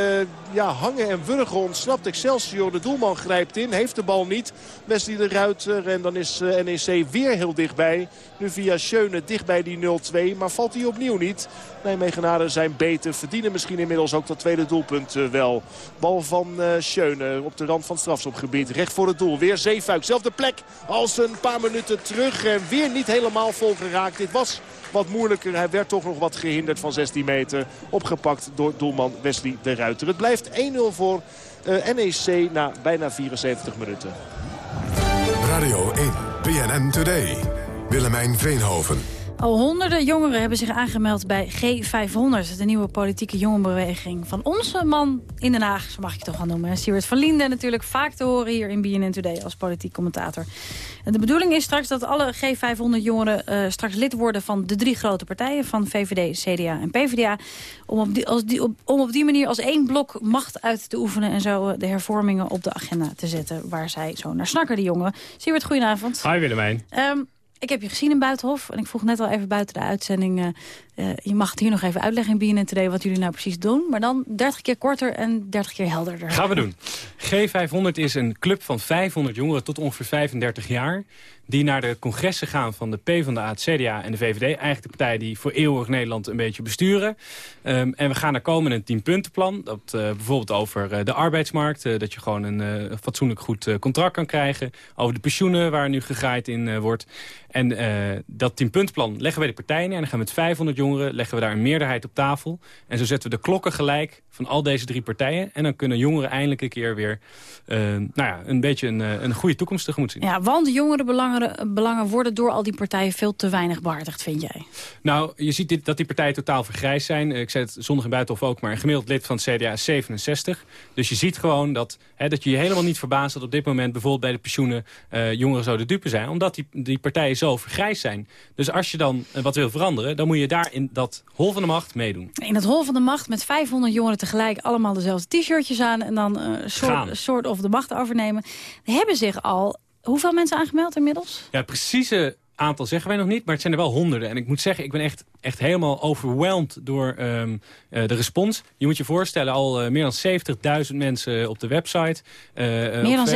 ja, hangen en wurgen ontsnapt Excelsior. De doelman grijpt in. Heeft de bal niet. Wesley de Ruiter. En dan is uh, NEC weer heel dichtbij. Nu via Schöne dicht bij die 0-2. Maar valt hij opnieuw niet. Nijmegenaren zijn beter. Verdienen misschien inmiddels ook dat tweede doelpunt uh, wel. Bal van uh, Schöne op de rand van het strafschopgebied. Recht voor het doel. Weer Zeefuik. Zelfde plek als een paar minuten terug. En weer niet helemaal vol geraakt. Dit was wat moeilijker. Hij werd toch nog wat gehinderd van 16 meter. Opgepakt door doelman Wesley de Ruiter. Het blijft 1-0 voor uh, NEC na bijna 74 minuten. Radio 1, BNN Today. Willemijn Veenhoven. Al honderden jongeren hebben zich aangemeld bij G500, de nieuwe politieke jongerenbeweging van onze man in Den Haag, zo mag ik het toch gaan noemen. Siewert van Linden natuurlijk vaak te horen hier in BNN Today als politiek commentator. En de bedoeling is straks dat alle G500 jongeren uh, straks lid worden van de drie grote partijen van VVD, CDA en PvdA. Om op die, als die, op, om op die manier als één blok macht uit te oefenen en zo de hervormingen op de agenda te zetten waar zij zo naar snakken, die jongen. Siewert, goedenavond. Hi Willemijn. Um, ik heb je gezien in Buitenhof. En ik vroeg net al even buiten de uitzending... Uh, je mag het hier nog even uitleggen in BNN Today... wat jullie nou precies doen. Maar dan 30 keer korter en 30 keer helderder. Gaan we doen. G500 is een club van 500 jongeren tot ongeveer 35 jaar... die naar de congressen gaan van de PvdA, het CDA en de VVD. Eigenlijk de partijen die voor eeuwig Nederland een beetje besturen. Um, en we gaan er komen een 10-puntenplan. Dat uh, bijvoorbeeld over uh, de arbeidsmarkt. Dat je gewoon een fatsoenlijk goed contract kan krijgen. Over de pensioenen waar nu gegraaid in wordt. En dat tienpuntplan leggen wij de partijen neer. En dan gaan we met 500 jongeren leggen we daar een meerderheid op tafel. En zo zetten we de klokken gelijk van al deze drie partijen. En dan kunnen jongeren eindelijk een keer weer uh, nou ja, een beetje een, een goede toekomst tegemoet zien. Ja, want jongerenbelangen belangen worden door al die partijen veel te weinig behartigd, vind jij? Nou, je ziet dit, dat die partijen totaal vergrijsd zijn. Ik zei het zondag in Buitenhof ook, maar een gemiddeld lid van het CDA is 67. Dus je ziet gewoon dat, hè, dat je je helemaal niet verbaast dat op dit moment bijvoorbeeld bij de pensioenen uh, jongeren zouden dupe zijn. Omdat die, die partijen zo vergrijsd zijn. Dus als je dan uh, wat wil veranderen, dan moet je daar in dat hol van de macht meedoen. In dat hol van de macht met 500 jongeren tegelijk allemaal dezelfde t-shirtjes aan en dan een uh, soort, soort of de macht overnemen. Hebben zich al hoeveel mensen aangemeld inmiddels? Ja, precieze aantal zeggen wij nog niet, maar het zijn er wel honderden. En ik moet zeggen, ik ben echt echt helemaal overweldigd door ehm, de respons. Je moet je voorstellen, al meer dan 70.000 mensen op de website. meer dan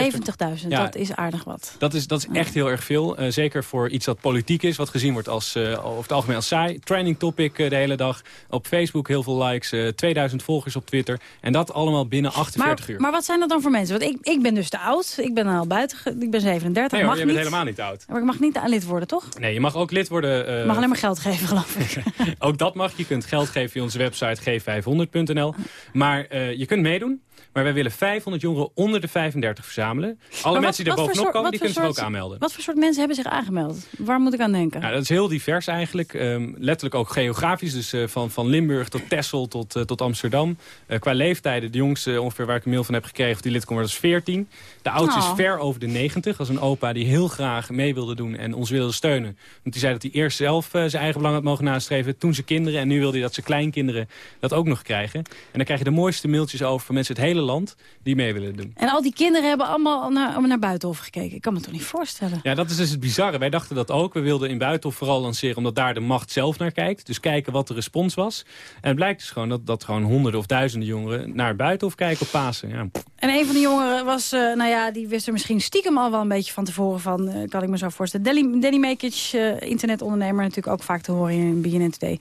70.000, dat is aardig wat. Dat is, dat is echt heel erg veel. zeker voor iets dat politiek is, wat gezien wordt als, over het algemeen als saai. Trending topic de hele dag. Op Facebook heel veel likes, 2000 volgers op Twitter. En dat allemaal binnen 48 maar, uur. Maar wat zijn dat dan voor mensen? Want ik, ik ben dus te oud. Ik ben al buiten. Ik ben 37. Nee, mag je niet. bent helemaal niet oud. Maar ik mag niet lid worden, toch? Nee, je mag ook lid worden. Uh... mag alleen maar geld geven, geloof ik. [laughs] ook dat mag. Je kunt geld geven via onze website g500.nl. Maar uh, je kunt meedoen. Maar wij willen 500 jongeren onder de 35 verzamelen. Alle wat, mensen die er bovenop komen, die kunnen zich ook aanmelden. Wat voor soort mensen hebben zich aangemeld? Waar moet ik aan denken? Nou, dat is heel divers eigenlijk. Um, letterlijk ook geografisch. Dus uh, van, van Limburg tot Texel tot, uh, tot Amsterdam. Uh, qua leeftijden, de jongste ongeveer waar ik een mail van heb gekregen... of die lid kon worden, is 14. De oudste Oh. is ver over de 90. Dat is een opa die heel graag mee wilde doen en ons wilde steunen. Want die zei dat hij eerst zelf zijn eigen belang had mogen nastreven. Toen zijn kinderen. En nu wilde hij dat zijn kleinkinderen dat ook nog krijgen. En dan krijg je de mooiste mailtjes over van mensen het hele land... die mee willen doen. En al die kinderen hebben allemaal naar, naar Buitenhof gekeken. Ik kan me toch niet voorstellen. Ja, dat is dus het bizarre. Wij dachten dat ook. We wilden in Buitenhof vooral lanceren omdat daar de macht zelf naar kijkt. Dus kijken wat de respons was. En het blijkt dus gewoon dat, dat gewoon honderden of duizenden jongeren naar Buitenhof kijken op Pasen. Ja. En een van de jongeren was, uh, nou ja, die wist er misschien stiekem al wel een beetje van tevoren van, uh, kan ik me zo voorstellen. Danny, Danny Mekic, uh, internetondernemer, natuurlijk ook vaak te horen in BNN Today.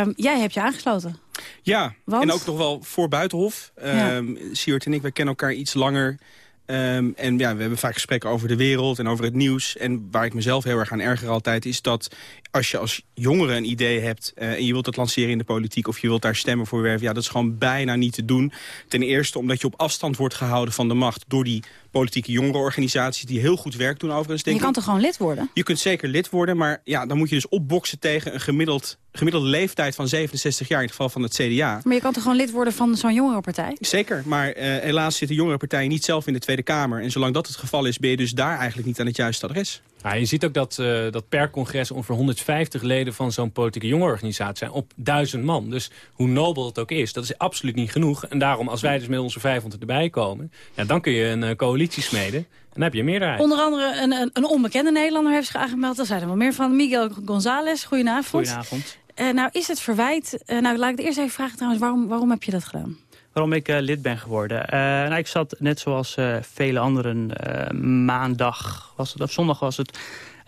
Um, jij hebt je aangesloten. Ja, Want? en ook nog wel voor Buitenhof. Ja. Um, Siewert en ik, wij kennen elkaar iets langer. Um, en ja, we hebben vaak gesprekken over de wereld en over het nieuws. En waar ik mezelf heel erg aan erger altijd is dat als je als jongere een idee hebt... Uh, en je wilt het lanceren in de politiek of je wilt daar stemmen voor werven... ja, dat is gewoon bijna niet te doen. Ten eerste omdat je op afstand wordt gehouden van de macht... door die politieke jongerenorganisaties die heel goed werk doen overigens. Denk je kan toch gewoon lid worden? Je kunt zeker lid worden, maar ja, dan moet je dus opboksen tegen een gemiddeld, gemiddelde leeftijd van 67 jaar in het geval van het CDA. Maar je kan toch gewoon lid worden van zo'n jongerenpartij? Zeker, maar uh, helaas zitten jongerenpartijen niet zelf in de Tweede Kamer. En zolang dat het geval is, ben je dus daar eigenlijk niet aan het juiste adres. Ja, je ziet ook dat, uh, dat per congres ongeveer 150 leden van zo'n politieke jongerenorganisatie zijn op duizend man. Dus hoe nobel het ook is, dat is absoluut niet genoeg. En daarom, als wij dus met onze 500 erbij komen, ja, dan kun je een uh, coalitie smeden. En dan heb je een meerderheid. Onder andere een, een, een onbekende Nederlander heeft zich aangemeld. Daar zijn er wel meer van. Miguel González, goedenavond. Goedenavond. Uh, nou, is het verwijt... nou, laat ik het eerst even vragen trouwens. Waarom, waarom heb je dat gedaan? Waarom ik uh, lid ben geworden. Uh, nou, ik zat net zoals uh, vele anderen maandag, was het, of zondag was het...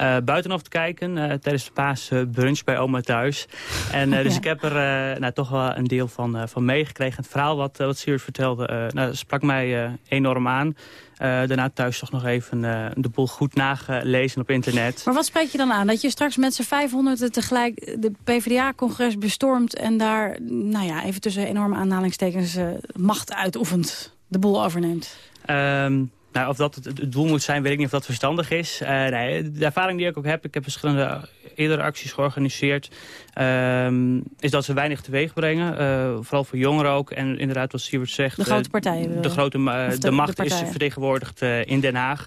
Uh, buitenaf te kijken uh, tijdens de paasbrunch bij oma thuis. En uh, [laughs] dus ja. ik heb er nou, toch wel een deel van, van meegekregen. Het verhaal wat, wat Siewert vertelde nou, sprak mij enorm aan. Daarna thuis toch nog even de boel goed nagelezen op internet. Maar wat spreek je dan aan? Dat je straks met z'n 500 tegelijk de PvdA-congres bestormt... en daar, nou ja, even tussen enorme aanhalingstekens macht uitoefent, de boel overneemt? Um, nou, of dat het, het, doel moet zijn, weet ik niet of dat verstandig is. Uh, nee, de ervaring die ik ook heb, ik heb verschillende eerdere acties georganiseerd... Um, is dat ze weinig teweeg brengen. Uh, vooral voor jongeren ook. En inderdaad, wat Siewert zegt... De grote partijen. De, grote, de, de, macht de is vertegenwoordigd in Den Haag.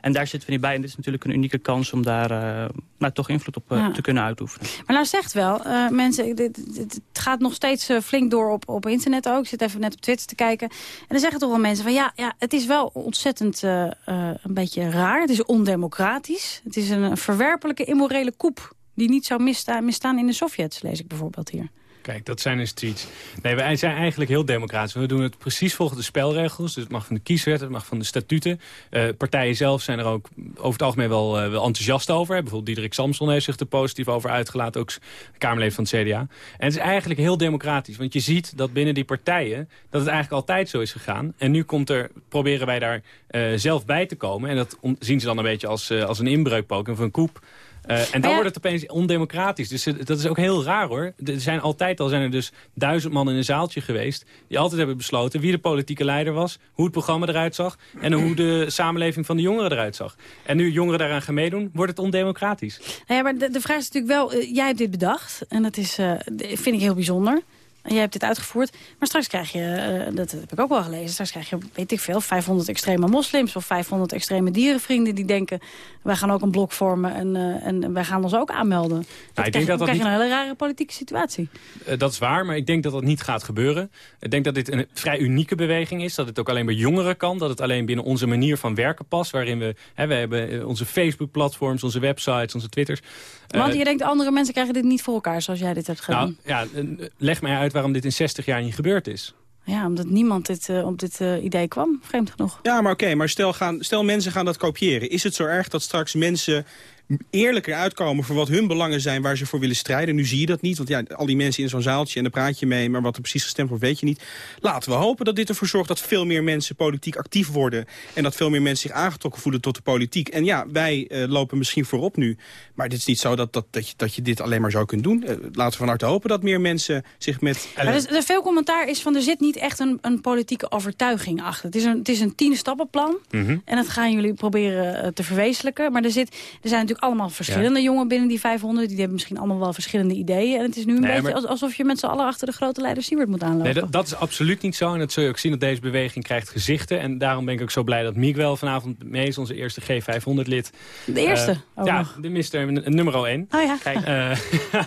En daar zitten we niet bij. En dit is natuurlijk een unieke kans om daar uh, nou, toch invloed op uh, ja. te kunnen uitoefenen. Maar nou zegt wel, uh, mensen, dit, het gaat nog steeds flink door op, op internet ook. Ik zit even net op Twitter te kijken. En dan zeggen toch wel mensen van ja, ja het is wel ontzettend een beetje raar. Het is ondemocratisch. Het is een verwerpelijke immorele koep die niet zou misstaan, misstaan in de Sovjets, lees ik bijvoorbeeld hier. Kijk, dat zijn dus tweets. Nee, wij zijn eigenlijk heel democratisch. We doen het precies volgens de spelregels. Dus het mag van de kieswet, het mag van de statuten. Uh, partijen zelf zijn er ook over het algemeen wel, uh, wel enthousiast over. Bijvoorbeeld Diederik Samson heeft zich er positief over uitgelaten. Ook Kamerlid van het CDA. En het is eigenlijk heel democratisch. Want je ziet dat binnen die partijen dat het eigenlijk altijd zo is gegaan. En nu komt er, proberen wij daar uh, zelf bij te komen. En dat zien ze dan een beetje als, als een inbreukpook of een koep. Uh, en dan ja. wordt het opeens ondemocratisch. Dus uh, dat is ook heel raar hoor. Er zijn altijd al zijn er dus duizend man in een zaaltje geweest... die altijd hebben besloten wie de politieke leider was... hoe het programma eruit zag... en hoe de samenleving van de jongeren eruit zag. En nu jongeren daaraan gaan meedoen, wordt het ondemocratisch. Nou ja, maar de, de, vraag is natuurlijk wel... Uh, jij hebt dit bedacht en dat is, vind ik heel bijzonder... En jij hebt dit uitgevoerd. Maar straks krijg je, uh, dat heb ik ook wel gelezen... straks krijg je, weet ik veel, 500 extreme moslims... of 500 extreme dierenvrienden die denken... wij gaan ook een blok vormen en, uh, en wij gaan ons ook aanmelden. Nou, ik krijg, denk dat dat krijg je niet... een hele rare politieke situatie. Uh, dat is waar, maar ik denk dat dat niet gaat gebeuren. Ik denk dat dit een vrij unieke beweging is. Dat het ook alleen bij jongeren kan. Dat het alleen binnen onze manier van werken past. Waarin we, hè, we hebben onze Facebook-platforms, onze websites, onze Twitters. Want Eh, je denkt, andere mensen krijgen dit niet voor elkaar zoals jij dit hebt gedaan. nou, ja, eh, leg mij uit waarom dit in 60 jaar niet gebeurd is. Ja, omdat niemand dit, eh, op dit eh, idee kwam, vreemd genoeg. Ja, maar oké, maar stel, gaan, stel mensen gaan dat kopiëren. Is het zo erg dat straks mensen eerlijker uitkomen voor wat hun belangen zijn waar ze voor willen strijden. Nu zie je dat niet, want ja, al die mensen in zo'n zaaltje en dan praat je mee, maar wat er precies gestemd wordt weet je niet. Laten we hopen dat dit ervoor zorgt dat veel meer mensen politiek actief worden en dat veel meer mensen zich aangetrokken voelen tot de politiek. En ja, wij eh, lopen misschien voorop nu, maar dit is niet zo dat, dat, dat, je, dat je dit alleen maar zo kunt doen. Eh, laten we van harte hopen dat meer mensen zich met... Maar er, er veel commentaar is van, er zit niet echt een, een politieke overtuiging achter. Het is een, het is een tien stappenplan. Mhm. En dat gaan jullie proberen eh, te verwezenlijken. Maar er, zit, er zijn natuurlijk allemaal verschillende jongen binnen die 500. Die hebben misschien allemaal wel verschillende ideeën. En het is nu een Nee, beetje maar- alsof je met z'n allen achter de grote leider Siewert moet aanlopen. Nee, dat, dat is absoluut niet zo. En dat zul je ook zien dat deze beweging krijgt gezichten. En daarom ben ik ook zo blij dat Miguel vanavond mee is. Onze eerste G500-lid. De eerste ook ja, nog. de mister, nummer 1. Oh ja. Kijk, eh, [laughs]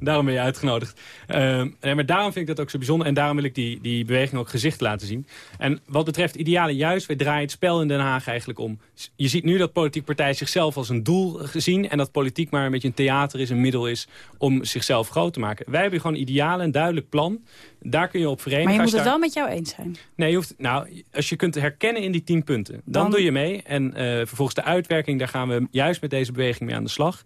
daarom ben je uitgenodigd. Ehm, nee, maar daarom vind ik dat ook zo bijzonder. En daarom wil ik die, die beweging ook gezicht laten zien. En wat betreft idealen juist, wij draaien het spel in Den Haag eigenlijk om. Je ziet nu dat politieke partijen zichzelf als een doel gezien. En dat politiek maar een beetje een theater is, een middel is om zichzelf groot te maken. Wij hebben gewoon idealen, een duidelijk plan. Daar kun je op verenigen. Maar je moet het daar- wel met jou eens zijn. Nee, je hoeft, nou, als je kunt herkennen in die tien punten, dan, Dan- doe je mee. En eh, vervolgens de uitwerking, daar gaan we juist met deze beweging mee aan de slag.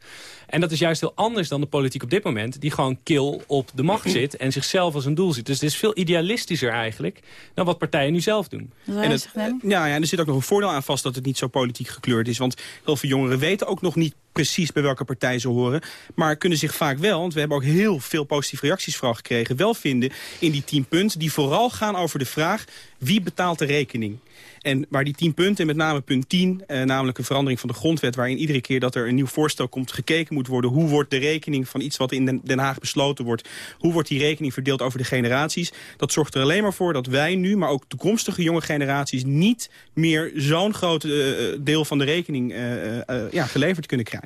En dat is juist heel anders dan de politiek op dit moment... die gewoon kil op de macht zit en zichzelf als een doel ziet. Dus het is veel idealistischer eigenlijk dan wat partijen nu zelf doen. En het, ja, ja, en er zit ook nog een voordeel aan vast dat het niet zo politiek gekleurd is. Want heel veel jongeren weten ook nog niet precies bij welke partij ze horen. Maar kunnen zich vaak wel, want we hebben ook heel veel positieve reacties vooral gekregen... wel vinden in die tien punten die vooral gaan over de vraag... wie betaalt de rekening? En waar die tien punten, en met name punt 10, eh, namelijk een verandering van de grondwet... waarin iedere keer dat er een nieuw voorstel komt gekeken moet worden... hoe wordt de rekening van iets wat in Den- Haag besloten wordt... hoe wordt die rekening verdeeld over de generaties... dat zorgt er alleen maar voor dat wij nu, maar ook toekomstige jonge generaties... niet meer zo'n groot eh, deel van de rekening eh, eh, ja, geleverd kunnen krijgen.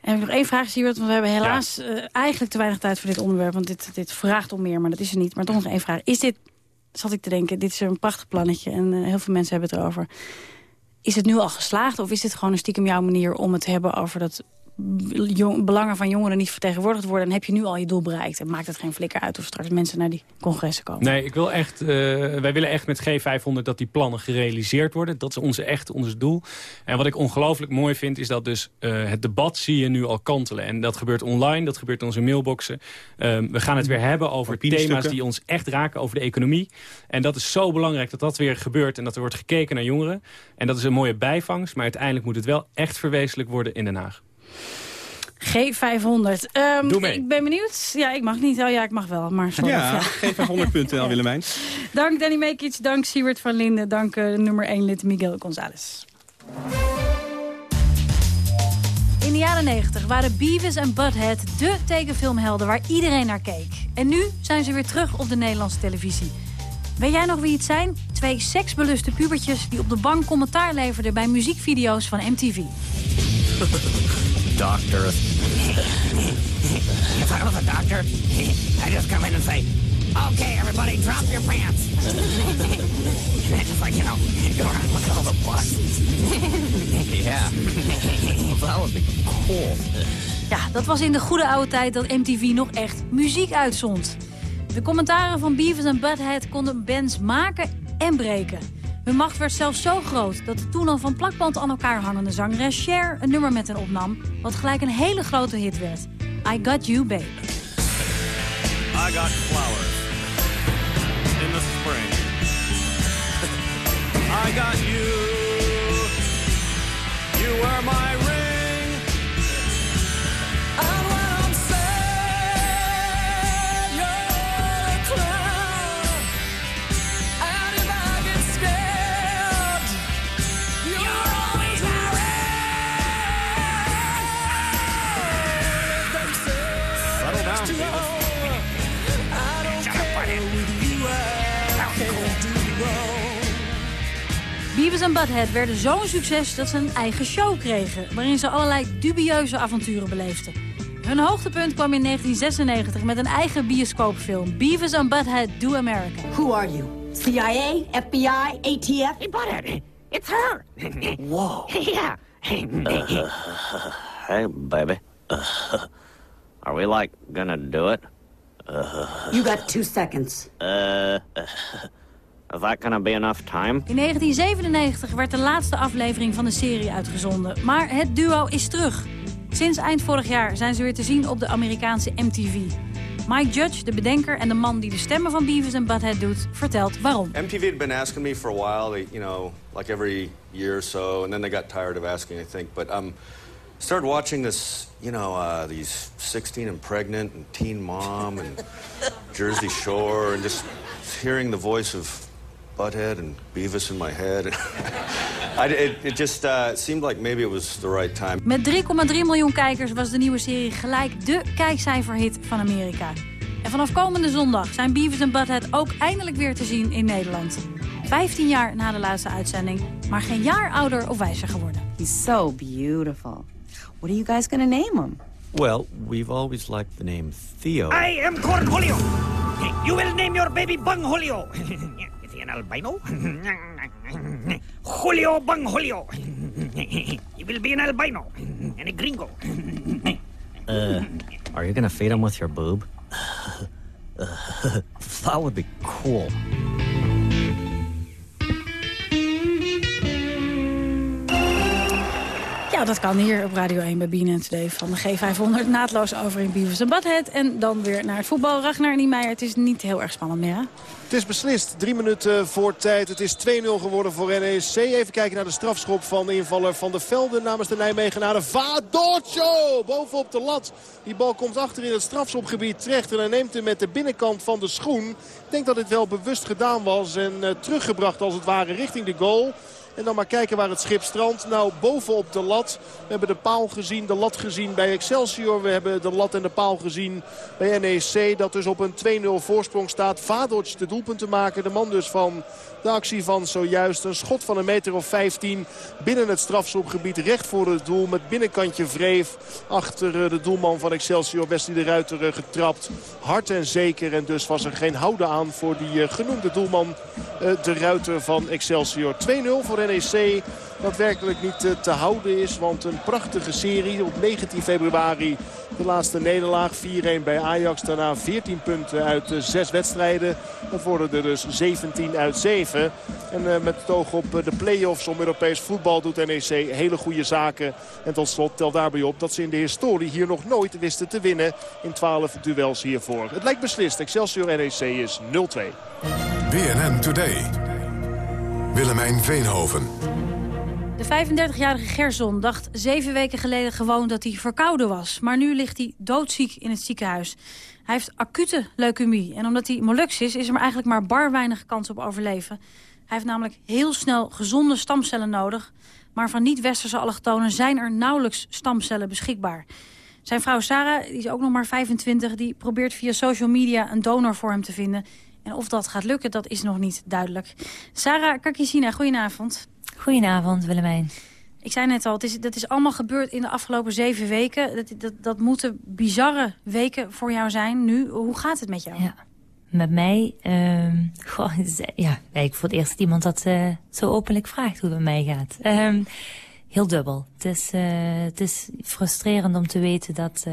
En heb ik nog één vraag, Siewert, want we hebben helaas eh, eigenlijk te weinig tijd voor dit onderwerp. Want dit, dit vraagt om meer, maar dat is er niet. Maar toch nog één vraag. Is dit, zat ik te denken, dit is een prachtig plannetje en eh, heel veel mensen hebben het erover. Is het nu al geslaagd of is dit gewoon een stiekem jouw manier om het te hebben over dat jong- belangen van jongeren niet vertegenwoordigd worden? En heb je nu al je doel bereikt en maakt het geen flikker uit of straks mensen naar die congressen komen? Nee, ik wil echt, eh, wij willen echt met G500 dat die plannen gerealiseerd worden. Dat is onze, echt ons doel. En wat ik ongelooflijk mooi vind, is dat dus eh, het debat zie je nu al kantelen. En dat gebeurt online, dat gebeurt in onze mailboxen. Ehm, we gaan het weer hebben over thema's die ons echt raken, over de economie. En dat is zo belangrijk dat dat weer gebeurt en dat er wordt gekeken naar jongeren. En dat is een mooie bijvangst, maar uiteindelijk moet het wel echt verwezenlijk worden in Den Haag. G500. Ehm, Doe mee. Ik ben benieuwd. Ja, ik mag niet. Oh ja, ik mag wel. Maar sorry. Ja, geef 500 punten aan Willemijn. Dank Danny Mekic, dank Siewert van Linden, dank eh, nummer 1 lid Miguel González. In de jaren 90 waren Beavis en Butthead de tekenfilmhelden waar iedereen naar keek. En nu zijn ze weer terug op de Nederlandse televisie. Weet jij nog wie het zijn? Twee seksbeluste pubertjes die op de bank commentaar leverden bij muziekvideo's van MTV. Doctor. You talking about the doctor? I just come in and say, okay, everybody, drop your pants. It's like, you know, look at all the butts. yeah. that would be cool. Ja, dat was in de goede oude tijd dat MTV nog echt muziek uitzond. De commentaren van Beavis en Butthead konden bands maken en breken. Hun macht werd zelfs zo groot dat de toen al van plakband aan elkaar hangende zangeres Cher een nummer met hen opnam, wat gelijk een hele grote hit werd. I Got You, Babe. I got flowers in the spring. [laughs] I got you. You were my en Butthead werden zo'n succes dat ze een eigen show kregen... waarin ze allerlei dubieuze avonturen beleefden. Hun hoogtepunt kwam in 1996 met een eigen bioscoopfilm... Beavis and Butthead Do America. Who are you? CIA, FBI, ATF? Hey, Butthead, it's her. [laughs] Whoa. yeah. [laughs] Hey, baby. [laughs] Are we, like, gonna do it? Uh, You got two seconds. uh, that gonna be enough time? In 1997 werd de laatste aflevering van de serie uitgezonden. Maar het duo is terug. Sinds eind vorig jaar zijn ze weer te zien op de Amerikaanse MTV. Mike Judge, de bedenker en de man die de stemmen van Beavis en Butthead doet, vertelt waarom. MTV had been asking me for a while, they, you know, like every year or so, and then they got tired of asking, I think. But um, started watching this, you know, uh, these 16 and pregnant and teen mom and [laughs] Jersey Shore, and just hearing the voice of Butthead and Beavis in my head. [laughs] I, it, it just uh, seemed like maybe it was the right time. Met 3,3 miljoen kijkers was de nieuwe serie gelijk de kijkcijferhit van Amerika. En vanaf komende zondag zijn Beavis en Butthead ook eindelijk weer te zien in Nederland. 15 jaar na de laatste uitzending, maar geen jaar ouder of wijzer geworden. He's so beautiful. What are you guys gonna name him? Well, we've always liked the name Theo. I am Corn Julio. You will name your baby Bung Julio. Is [laughs] he an albino? Julio Bung Julio. He will be an albino and a gringo. Uh, are you gonna feed him with your boob? [laughs] that would be cool. Ja, dat kan hier op Radio 1 bij BNN Today van de G500. Naadloos over in Beavis en Butthead. En dan weer naar het voetbal. Ragnar Niemeyer, het is niet heel erg spannend meer, hè? Het is beslist. Drie minuten voor tijd. Het is 2-0 geworden voor NEC. Even kijken naar de strafschop van de invaller Van der Velde namens de Nijmegenaren. Vadoccio! Bovenop de lat. Die bal komt achter in het strafschopgebied terecht. En hij neemt hem met de binnenkant van de schoen. Ik denk dat dit wel bewust gedaan was. En uh, teruggebracht als het ware richting de goal. En dan maar kijken waar het schip strandt. Nou, bovenop de lat. We hebben de paal gezien, de lat gezien bij Excelsior. We hebben de lat en de paal gezien bij NEC. Dat dus op een 2-0 voorsprong staat. Vadoc de doelpunt te maken. De man dus van de actie van zojuist. Een schot van een meter of 15 binnen het strafschopgebied. Recht voor het doel met binnenkantje Vreef. Achter de doelman van Excelsior, Wesley de Ruiter, getrapt. Hard en zeker. En dus was er geen houden aan voor die genoemde doelman. De Ruiter van Excelsior. 2-0 voor NEC dat werkelijk niet te houden is. Want een prachtige serie op 19 februari. De laatste nederlaag 4-1 bij Ajax. Daarna 14 punten uit 6 wedstrijden. Dat worden er dus 17 uit 7. En met het oog op de play-offs om Europees voetbal doet NEC hele goede zaken. En tot slot telt daarbij op dat ze in de historie hier nog nooit wisten te winnen. In 12 duels hiervoor. Het lijkt beslist. Excelsior NEC is 0-2. BNN Today. Willemijn Veenhoven. De 35-jarige Gerson dacht zeven weken geleden gewoon dat hij verkouden was. Maar nu ligt hij doodziek in het ziekenhuis. Hij heeft acute leukemie. En omdat hij Molux is, is er eigenlijk maar bar weinig kans op overleven. Hij heeft namelijk heel snel gezonde stamcellen nodig. Maar van niet-westerse allochtonen zijn er nauwelijks stamcellen beschikbaar. Zijn vrouw Sarah, die is ook nog maar 25, die probeert via social media een donor voor hem te vinden. En of dat gaat lukken, dat is nog niet duidelijk. Sarah Kakisina, goedenavond. Goedenavond, Willemijn. Ik zei net al, het is, dat is allemaal gebeurd in de afgelopen zeven weken. Dat, dat, dat moeten bizarre weken voor jou zijn nu. Hoe gaat het met jou? Ja. Met mij, goh, ja, ik voor het eerst iemand dat uh, zo openlijk vraagt hoe het met mij gaat. Uh, heel dubbel. Het is, uh, het is frustrerend om te weten dat,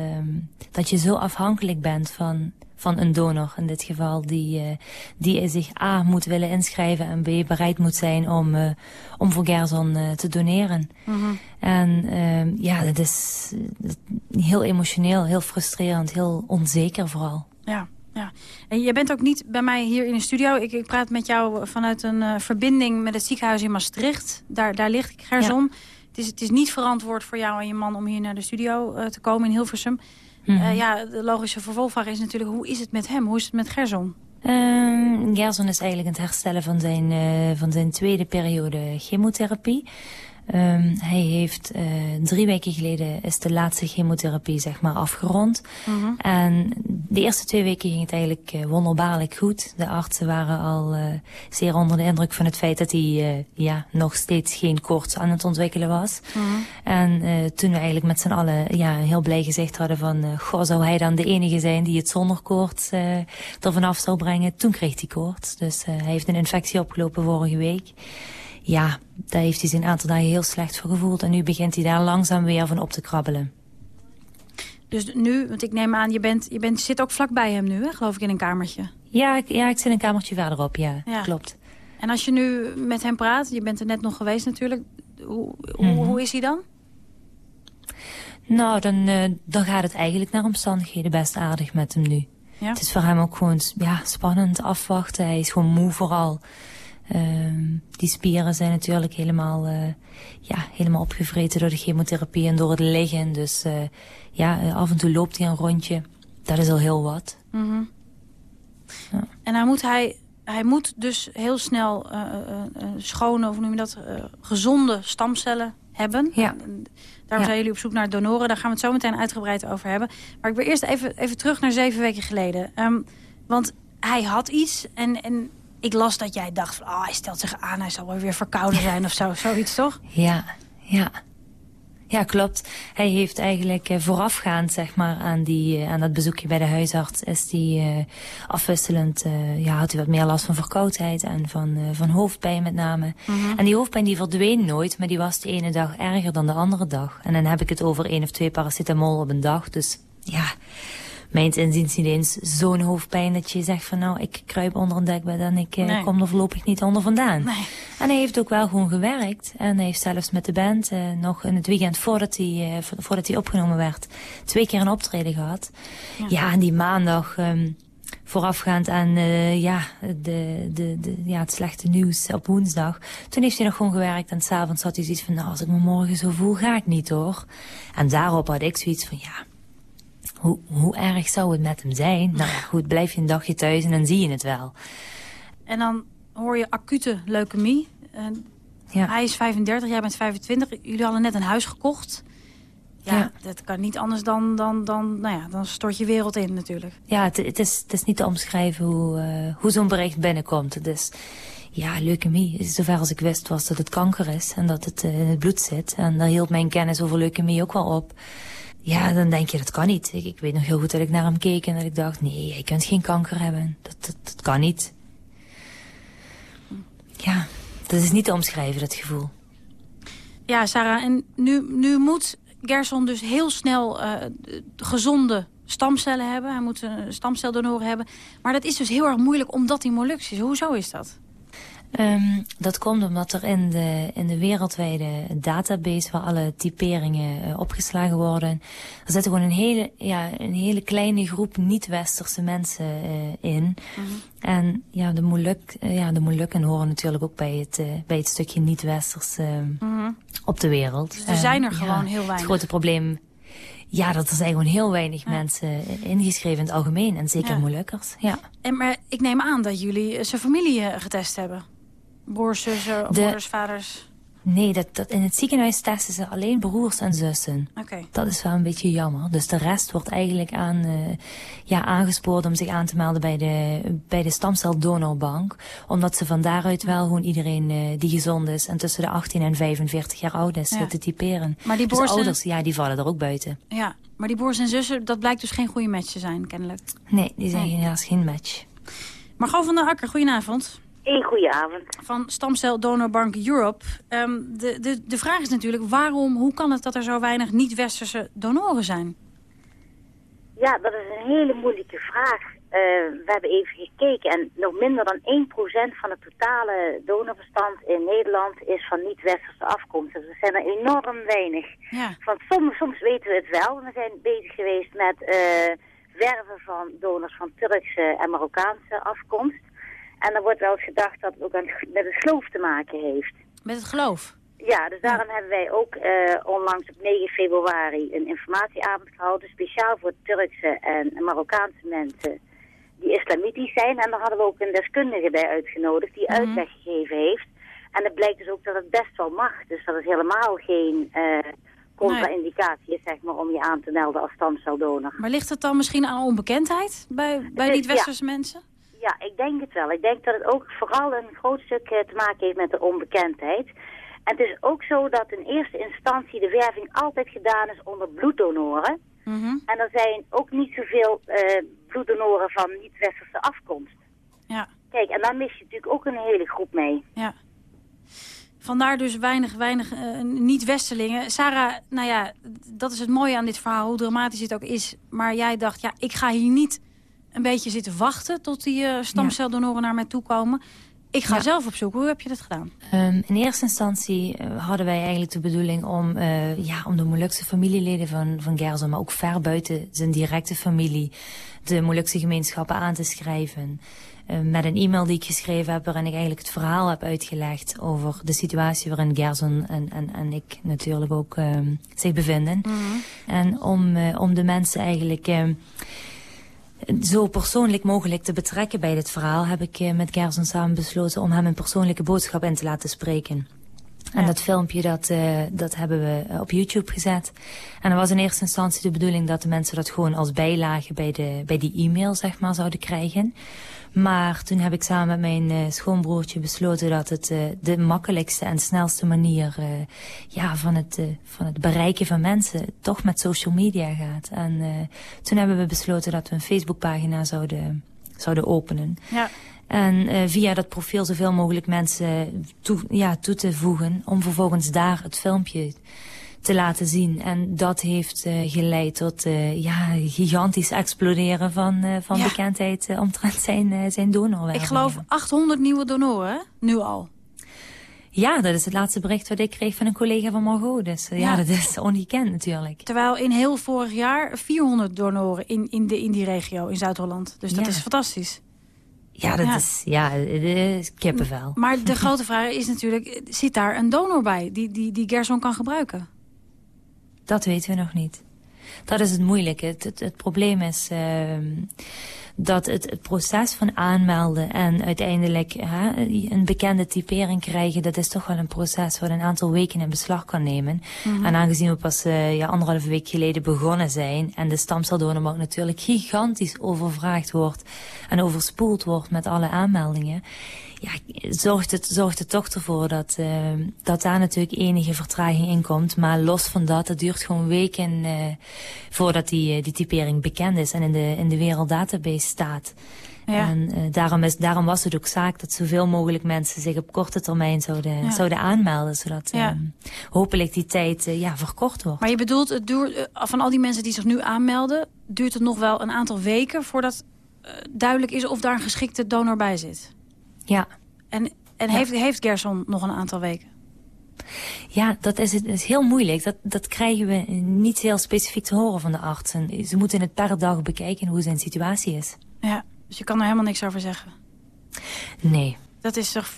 dat je zo afhankelijk bent van van een donor in dit geval, die, uh, die zich A moet willen inschrijven en B bereid moet zijn om, uh, om voor Gerson uh, te doneren. Mm -hmm. En ja, dat is heel emotioneel, heel frustrerend, heel onzeker vooral. Ja. Ja, en je bent ook niet bij mij hier in de studio. Ik, ik praat met jou vanuit een verbinding met het ziekenhuis in Maastricht. Daar, daar ligt Gerson. Ja. Het, is, het is niet verantwoord voor jou en je man om hier naar de studio te komen in Hilversum. Mm -hmm. uh, ja, de logische vervolgvraag is natuurlijk, hoe is het met hem? Hoe is het met Gerson? Uh, Gerson is eigenlijk aan het herstellen van zijn, uh, van zijn tweede periode chemotherapie. Um, hij heeft uh, drie weken geleden is de laatste chemotherapie zeg maar afgerond. -hmm. En de eerste twee weken ging het eigenlijk uh, wonderbaarlijk goed. De artsen waren al uh, zeer onder de indruk van het feit dat hij ja, nog steeds geen koorts aan het ontwikkelen was. -hmm. En toen we eigenlijk met z'n allen ja, heel blij gezegd hadden van... goh, zou hij dan de enige zijn die het zonder koorts er vanaf zou brengen? Toen kreeg hij koorts. Dus hij heeft een infectie opgelopen vorige week ja, daar heeft hij zich een aantal dagen heel slecht voor gevoeld. En nu begint hij daar langzaam weer van op te krabbelen. Dus nu, want ik neem aan, je, bent, je bent, zit ook vlakbij hem nu, hè, geloof ik, in een kamertje. Ja, ik, ja, ik zit een kamertje verderop, ja. Ja. Klopt. En als je nu met hem praat, je bent er net nog geweest natuurlijk. Hoe, hoe, Mhm. hoe is hij dan? Nou, dan, eh, dan gaat het eigenlijk naar omstandigheden best aardig met hem nu. Ja. Het is voor hem ook gewoon ja, spannend afwachten. Hij is gewoon moe vooral. Ehm, die spieren zijn natuurlijk helemaal, eh, ja, helemaal opgevreten door de chemotherapie en door het liggen. Dus eh, ja, eh, af en toe loopt hij een rondje. Dat is al heel wat. Mhm. En dan moet hij, hij moet dus heel snel schone, of noem je dat, gezonde stamcellen hebben. Ja. Daarom Ja. zijn jullie op zoek naar donoren. Daar gaan we het zo meteen uitgebreid over hebben. Maar ik wil eerst even, even terug naar zeven weken geleden. Ehm, want hij had iets en, en ik las dat jij dacht... Van, oh, hij stelt zich aan, hij zal wel weer verkouden zijn of zo. [laughs] Zoiets toch? Ja, ja. Ja, klopt. Hij heeft eigenlijk eh, voorafgaand zeg maar, aan, die, eh, aan dat bezoekje bij de huisarts... is die eh, afwisselend, eh, ja, had hij wat meer last van verkoudheid... en van, eh, van hoofdpijn met name. Mhm. En die hoofdpijn die verdween nooit, maar die was de ene dag erger dan de andere dag. En dan heb ik het over één of twee paracetamol op een dag. Dus ja, mijn inziens niet eens zo'n hoofdpijn dat je zegt van... nou, ik kruip onder een dekbed en ik eh, Nee. kom er voorlopig niet onder vandaan. En hij heeft ook wel gewoon gewerkt. En hij heeft zelfs met de band eh, nog in het weekend voordat hij, eh, vo- voordat hij opgenomen werd... twee keer een optreden gehad. Ja, en die maandag... ehm, Voorafgaand aan ja, de, de, de, ja, het slechte nieuws op woensdag. Toen heeft hij nog gewoon gewerkt en s'avonds had hij zoiets van... nou, als ik me morgen zo voel, ga ik niet hoor. En daarop had ik zoiets van, ja, hoe, hoe erg zou het met hem zijn? Nou ja, goed, blijf je een dagje thuis en dan zie je het wel. En dan hoor je acute leukemie. En Ja. Hij is 35, jij bent 25. Jullie hadden net een huis gekocht. Ja, Ja. dat kan niet anders dan, dan, dan, nou ja, dan stort je wereld in natuurlijk. Ja, het, het, is, het is niet te omschrijven hoe, eh, hoe zo'n bericht binnenkomt. Het is, ja, leukemie. Zover als ik wist was dat het kanker is en dat het eh, in het bloed zit. En daar hield mijn kennis over leukemie ook wel op. Ja, dan denk je, dat kan niet. Ik, weet nog heel goed dat ik naar hem keek en dat ik dacht... nee, je kunt geen kanker hebben. Dat, dat, kan niet. Ja, dat is niet te omschrijven, dat gevoel. Ja, Sarah, en nu, nu moet Gerson dus heel snel eh, gezonde stamcellen hebben. Hij moet een stamceldonoren hebben. Maar dat is dus heel erg moeilijk omdat hij Molux is. Hoezo is dat? Ehm, dat komt omdat er in de, in de wereldwijde database waar alle typeringen eh, opgeslagen worden, er zit gewoon een hele, ja, een hele kleine groep niet-westerse mensen eh, in. En ja, de, Moluk, eh, ja, de Molukken horen natuurlijk ook bij het, bij het stukje niet-westers eh, Mhm. op de wereld. Dus er zijn er En, gewoon ja, heel weinig. Het grote probleem, ja, dat er zijn gewoon heel weinig mensen ingeschreven in het algemeen. En zeker Ja. Molukkers, ja. En, maar ik neem aan dat jullie zijn familie getest hebben. Broers, zussen, De- moeders, vaders. Nee, dat, dat, in het ziekenhuis testen ze alleen broers en zussen. Oké. Dat is wel een beetje jammer. Dus de rest wordt eigenlijk aan, eh, ja, aangespoord om zich aan te melden bij de, bij de stamceldonorbank. Omdat ze van daaruit wel gewoon iedereen eh, die gezond is en tussen de 18 en 45 jaar oud is Ja. te typeren. Maar die dus broers en- ouders, ja, die vallen er ook buiten. Ja, maar die broers en zussen, dat blijkt dus geen goede match te zijn, kennelijk. Nee, die zijn helaas geen match. Margot van der Akker, goedenavond. Een goede avond. Van Stamceldonorbank Europe. Ehm, de, de, de vraag is natuurlijk, waarom, hoe kan het dat er zo weinig niet-westerse donoren zijn? Ja, dat is een hele moeilijke vraag. Eh, we hebben even gekeken en nog minder dan 1% van het totale donorbestand in Nederland is van niet-westerse afkomst. Dus er zijn er enorm weinig. Ja. Want soms, soms weten we het wel. We zijn bezig geweest met eh, werven van donors van Turkse en Marokkaanse afkomst. En er wordt wel eens gedacht dat het ook het- met het geloof te maken heeft. Met het geloof? Ja, dus daarom hebben wij ook eh, onlangs op 9 februari een informatieavond gehouden, speciaal voor Turkse en Marokkaanse mensen die islamitisch zijn. En daar hadden we ook een deskundige bij uitgenodigd die uitleg gegeven heeft. En het blijkt dus ook dat het best wel mag. Dus dat is helemaal geen eh contra-indicatie is, zeg maar, om je aan te melden als stamceldonor. Maar ligt het dan misschien aan onbekendheid bij, bij is- niet-westerse mensen? Ja, ik denk het wel. Ik denk dat het ook vooral een groot stuk eh, te maken heeft met de onbekendheid. En het is ook zo dat in eerste instantie de werving altijd gedaan is onder bloeddonoren. En er zijn ook niet zoveel eh bloeddonoren van niet-westerse afkomst. Ja. Kijk, en dan mis je natuurlijk ook een hele groep mee. Ja. Vandaar dus weinig, weinig eh, niet-Westerlingen. Sarah, nou ja, dat is het mooie aan dit verhaal, hoe dramatisch het ook is. Maar jij dacht, ja, ik ga hier niet een beetje zitten wachten... tot die eh, stamceldonoren naar mij toe komen. Ik ga Ja. zelf op zoek. Hoe heb je dat gedaan? Ehm, in eerste instantie eh, hadden wij eigenlijk de bedoeling om, eh, ja, om de Molukse familieleden van, van Gerson, maar ook ver buiten zijn directe familie, de Molukse gemeenschappen aan te schrijven. Eh, met een e-mail die ik geschreven heb, waarin ik eigenlijk het verhaal heb uitgelegd over de situatie waarin Gerson en, en, en ik natuurlijk ook ehm, zich bevinden. En om, om de mensen eigenlijk ehm, zo persoonlijk mogelijk te betrekken bij dit verhaal... heb ik eh, met Gerson samen besloten om hem een persoonlijke boodschap in te laten spreken. En dat filmpje dat, eh, dat hebben we eh, op YouTube gezet. En er was in eerste instantie de bedoeling dat de mensen dat gewoon als bijlage bij, de, bij die e-mail zeg maar, zouden krijgen. Maar toen heb ik samen met mijn eh, schoonbroertje besloten dat het eh, de makkelijkste en snelste manier eh, ja, van, het, van het bereiken van mensen toch met social media gaat. En toen hebben we besloten dat we een Facebookpagina zouden, zouden openen. Ja. En via dat profiel zoveel mogelijk mensen toe, ja, toe te voegen... om vervolgens daar het filmpje te laten zien. En dat heeft eh, geleid tot eh, ja, gigantisch exploderen van, eh, van Ja. bekendheid... omtrent zijn, zijn donorwerving. Ik geloof 800 nieuwe donoren? Nu al. Ja, dat is het laatste bericht wat ik kreeg van een collega van Margot. Dus ja, Ja. dat is [laughs] ongekend natuurlijk. Terwijl in heel vorig jaar 400 donoren in, in, de, in die regio, in Zuid-Holland. Dus dat Ja. is fantastisch. Ja, dat Ja. is ja, kippenvel. Maar de [laughs] grote vraag is natuurlijk, zit daar een donor bij die, die, die Gerson kan gebruiken? Dat weten we nog niet. Dat is het moeilijke. Het, het, het probleem is ehm, dat het, het proces van aanmelden en uiteindelijk een bekende typering krijgen, dat is toch wel een proces wat een aantal weken in beslag kan nemen. Mhm. En aangezien we pas eh, ja, anderhalve week geleden begonnen zijn en de stamceldonorbank natuurlijk gigantisch overvraagd wordt en overspoeld wordt met alle aanmeldingen, ja, zorgt het, zorgt het toch ervoor dat, eh, dat daar natuurlijk enige vertraging in komt. Maar los van dat, het duurt gewoon weken eh, voordat die, eh, die typering bekend is en in de, in de werelddatabase staat. Ja. En eh, daarom, is, daarom was het ook zaak dat zoveel mogelijk mensen zich op korte termijn zouden, Ja. zouden aanmelden. Zodat Ja. eh, hopelijk die tijd ja, verkort wordt. Maar je bedoelt, het duurt, van al die mensen die zich nu aanmelden... duurt het nog wel een aantal weken voordat duidelijk is of daar een geschikte donor bij zit? Ja. En, en Ja. Heeft, heeft Gerson nog een aantal weken? Ja, dat is, het is heel moeilijk. Dat, dat krijgen we niet heel specifiek te horen van de artsen. Ze moeten het per dag bekijken hoe zijn situatie is. Ja, dus je kan er helemaal niks over zeggen. Nee. Dat is toch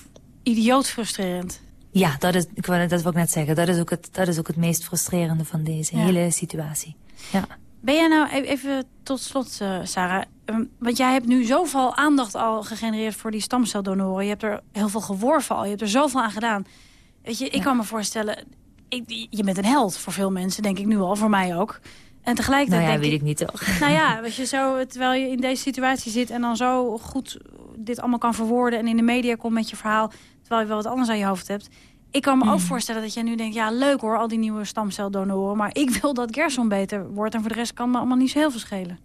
idioot frustrerend? Ja, dat, is, ik wou, dat wil ik net zeggen. Dat is ook het, dat is ook het meest frustrerende van deze Ja. hele situatie. Ja. Ben jij nou, e- even tot slot, eh, Sarah... ehm, want jij hebt nu zoveel aandacht al gegenereerd voor die stamceldonoren. Je hebt er heel veel geworven al, je hebt er zoveel aan gedaan. Weet je, ik kan me voorstellen... Ik, je bent een held voor veel mensen, denk ik nu al, voor mij ook. En tegelijkertijd Nou ja, denk weet ik niet toch. [laughs] Nou ja, weet je, zo, [laughs] terwijl je in deze situatie zit... en dan zo goed dit allemaal kan verwoorden... en in de media komt met je verhaal... terwijl je wel wat anders aan je hoofd hebt. Ik kan me ook Mhm. voorstellen dat jij nu denkt... ja, leuk hoor, al die nieuwe stamceldonoren... maar ik wil dat Gerson beter wordt... en voor de rest kan me allemaal niet zo heel veel schelen.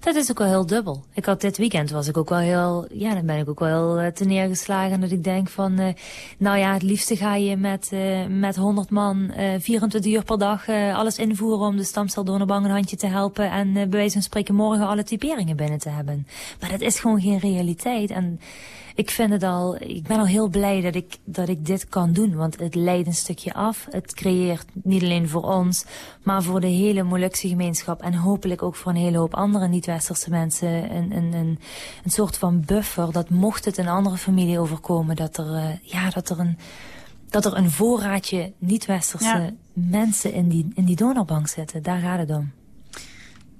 Dat is ook wel heel dubbel. Ik had dit weekend was ik ook wel heel, ja, dan ben ik ook wel heel eh, te neergeslagen dat ik denk van, eh, nou ja, het liefste ga je met, eh, met 100 man eh 24 uur per dag alles invoeren om de stamceldonorbank een handje te helpen en bij wijze van spreken morgen alle typeringen binnen te hebben. Maar dat is gewoon geen realiteit en ik vind het al, ik ben al heel blij dat ik, dat ik dit kan doen. Want het leidt een stukje af. Het creëert niet alleen voor ons, maar voor de hele Molukse gemeenschap. En hopelijk ook voor een hele hoop andere niet-westerse mensen. Een, een, een, een soort van buffer. Dat mocht het een andere familie overkomen, dat er, eh, ja, dat er een, dat er een voorraadje niet-westerse Ja. mensen in die, in die donorbank zitten. Daar gaat het om.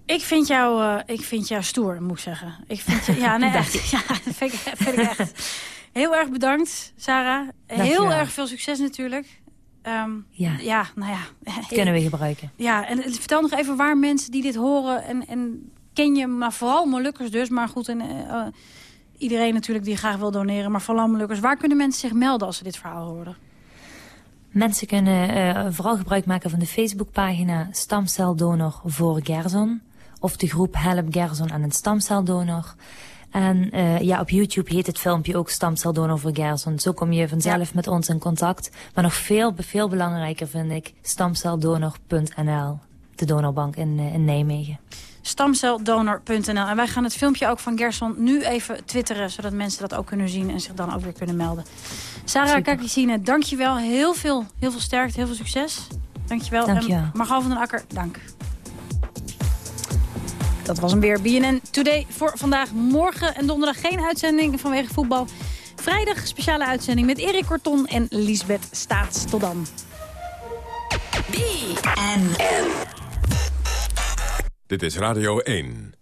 Ik vind jou, eh, ik vind jou stoer, moet ik zeggen. Ik vind je, ja, [laughs] nee, echt. Ja, dat vind ik, vind ik echt. [laughs] Heel erg bedankt, Sarah. Heel erg veel succes natuurlijk. Ehm, Ja. ja, nou ja. Kunnen we gebruiken. Ja, en vertel nog even waar mensen die dit horen... en, en ken je, maar vooral Molukkers dus, maar goed... En, eh, eh, iedereen natuurlijk die graag wil doneren, maar vooral Molukkers. Waar kunnen mensen zich melden als ze dit verhaal horen? Mensen kunnen eh, vooral gebruik maken van de Facebookpagina Stamceldonor voor Gerson. Of de groep Help Gerson aan een stamceldonor. En ja, op YouTube heet het filmpje ook Stamceldonor voor Gerson. Zo kom je vanzelf met ons in contact. Maar nog veel, veel belangrijker vind ik stamceldonor.nl. De donorbank in, in Nijmegen. Stamceldonor.nl. En wij gaan het filmpje ook van Gerson nu even twitteren... zodat mensen dat ook kunnen zien en zich dan ook weer kunnen melden. Sarah Kakisine, dankjewel. Heel veel, heel veel sterkte, heel veel succes. Dankjewel. Dankjewel. En Margal van den Akker, dank. Dat was hem weer. BNN Today voor vandaag. Morgen en donderdag geen uitzending vanwege voetbal. Vrijdag speciale uitzending met Erik Korton en Lisbeth Staats. Tot dan. Dit is Radio 1.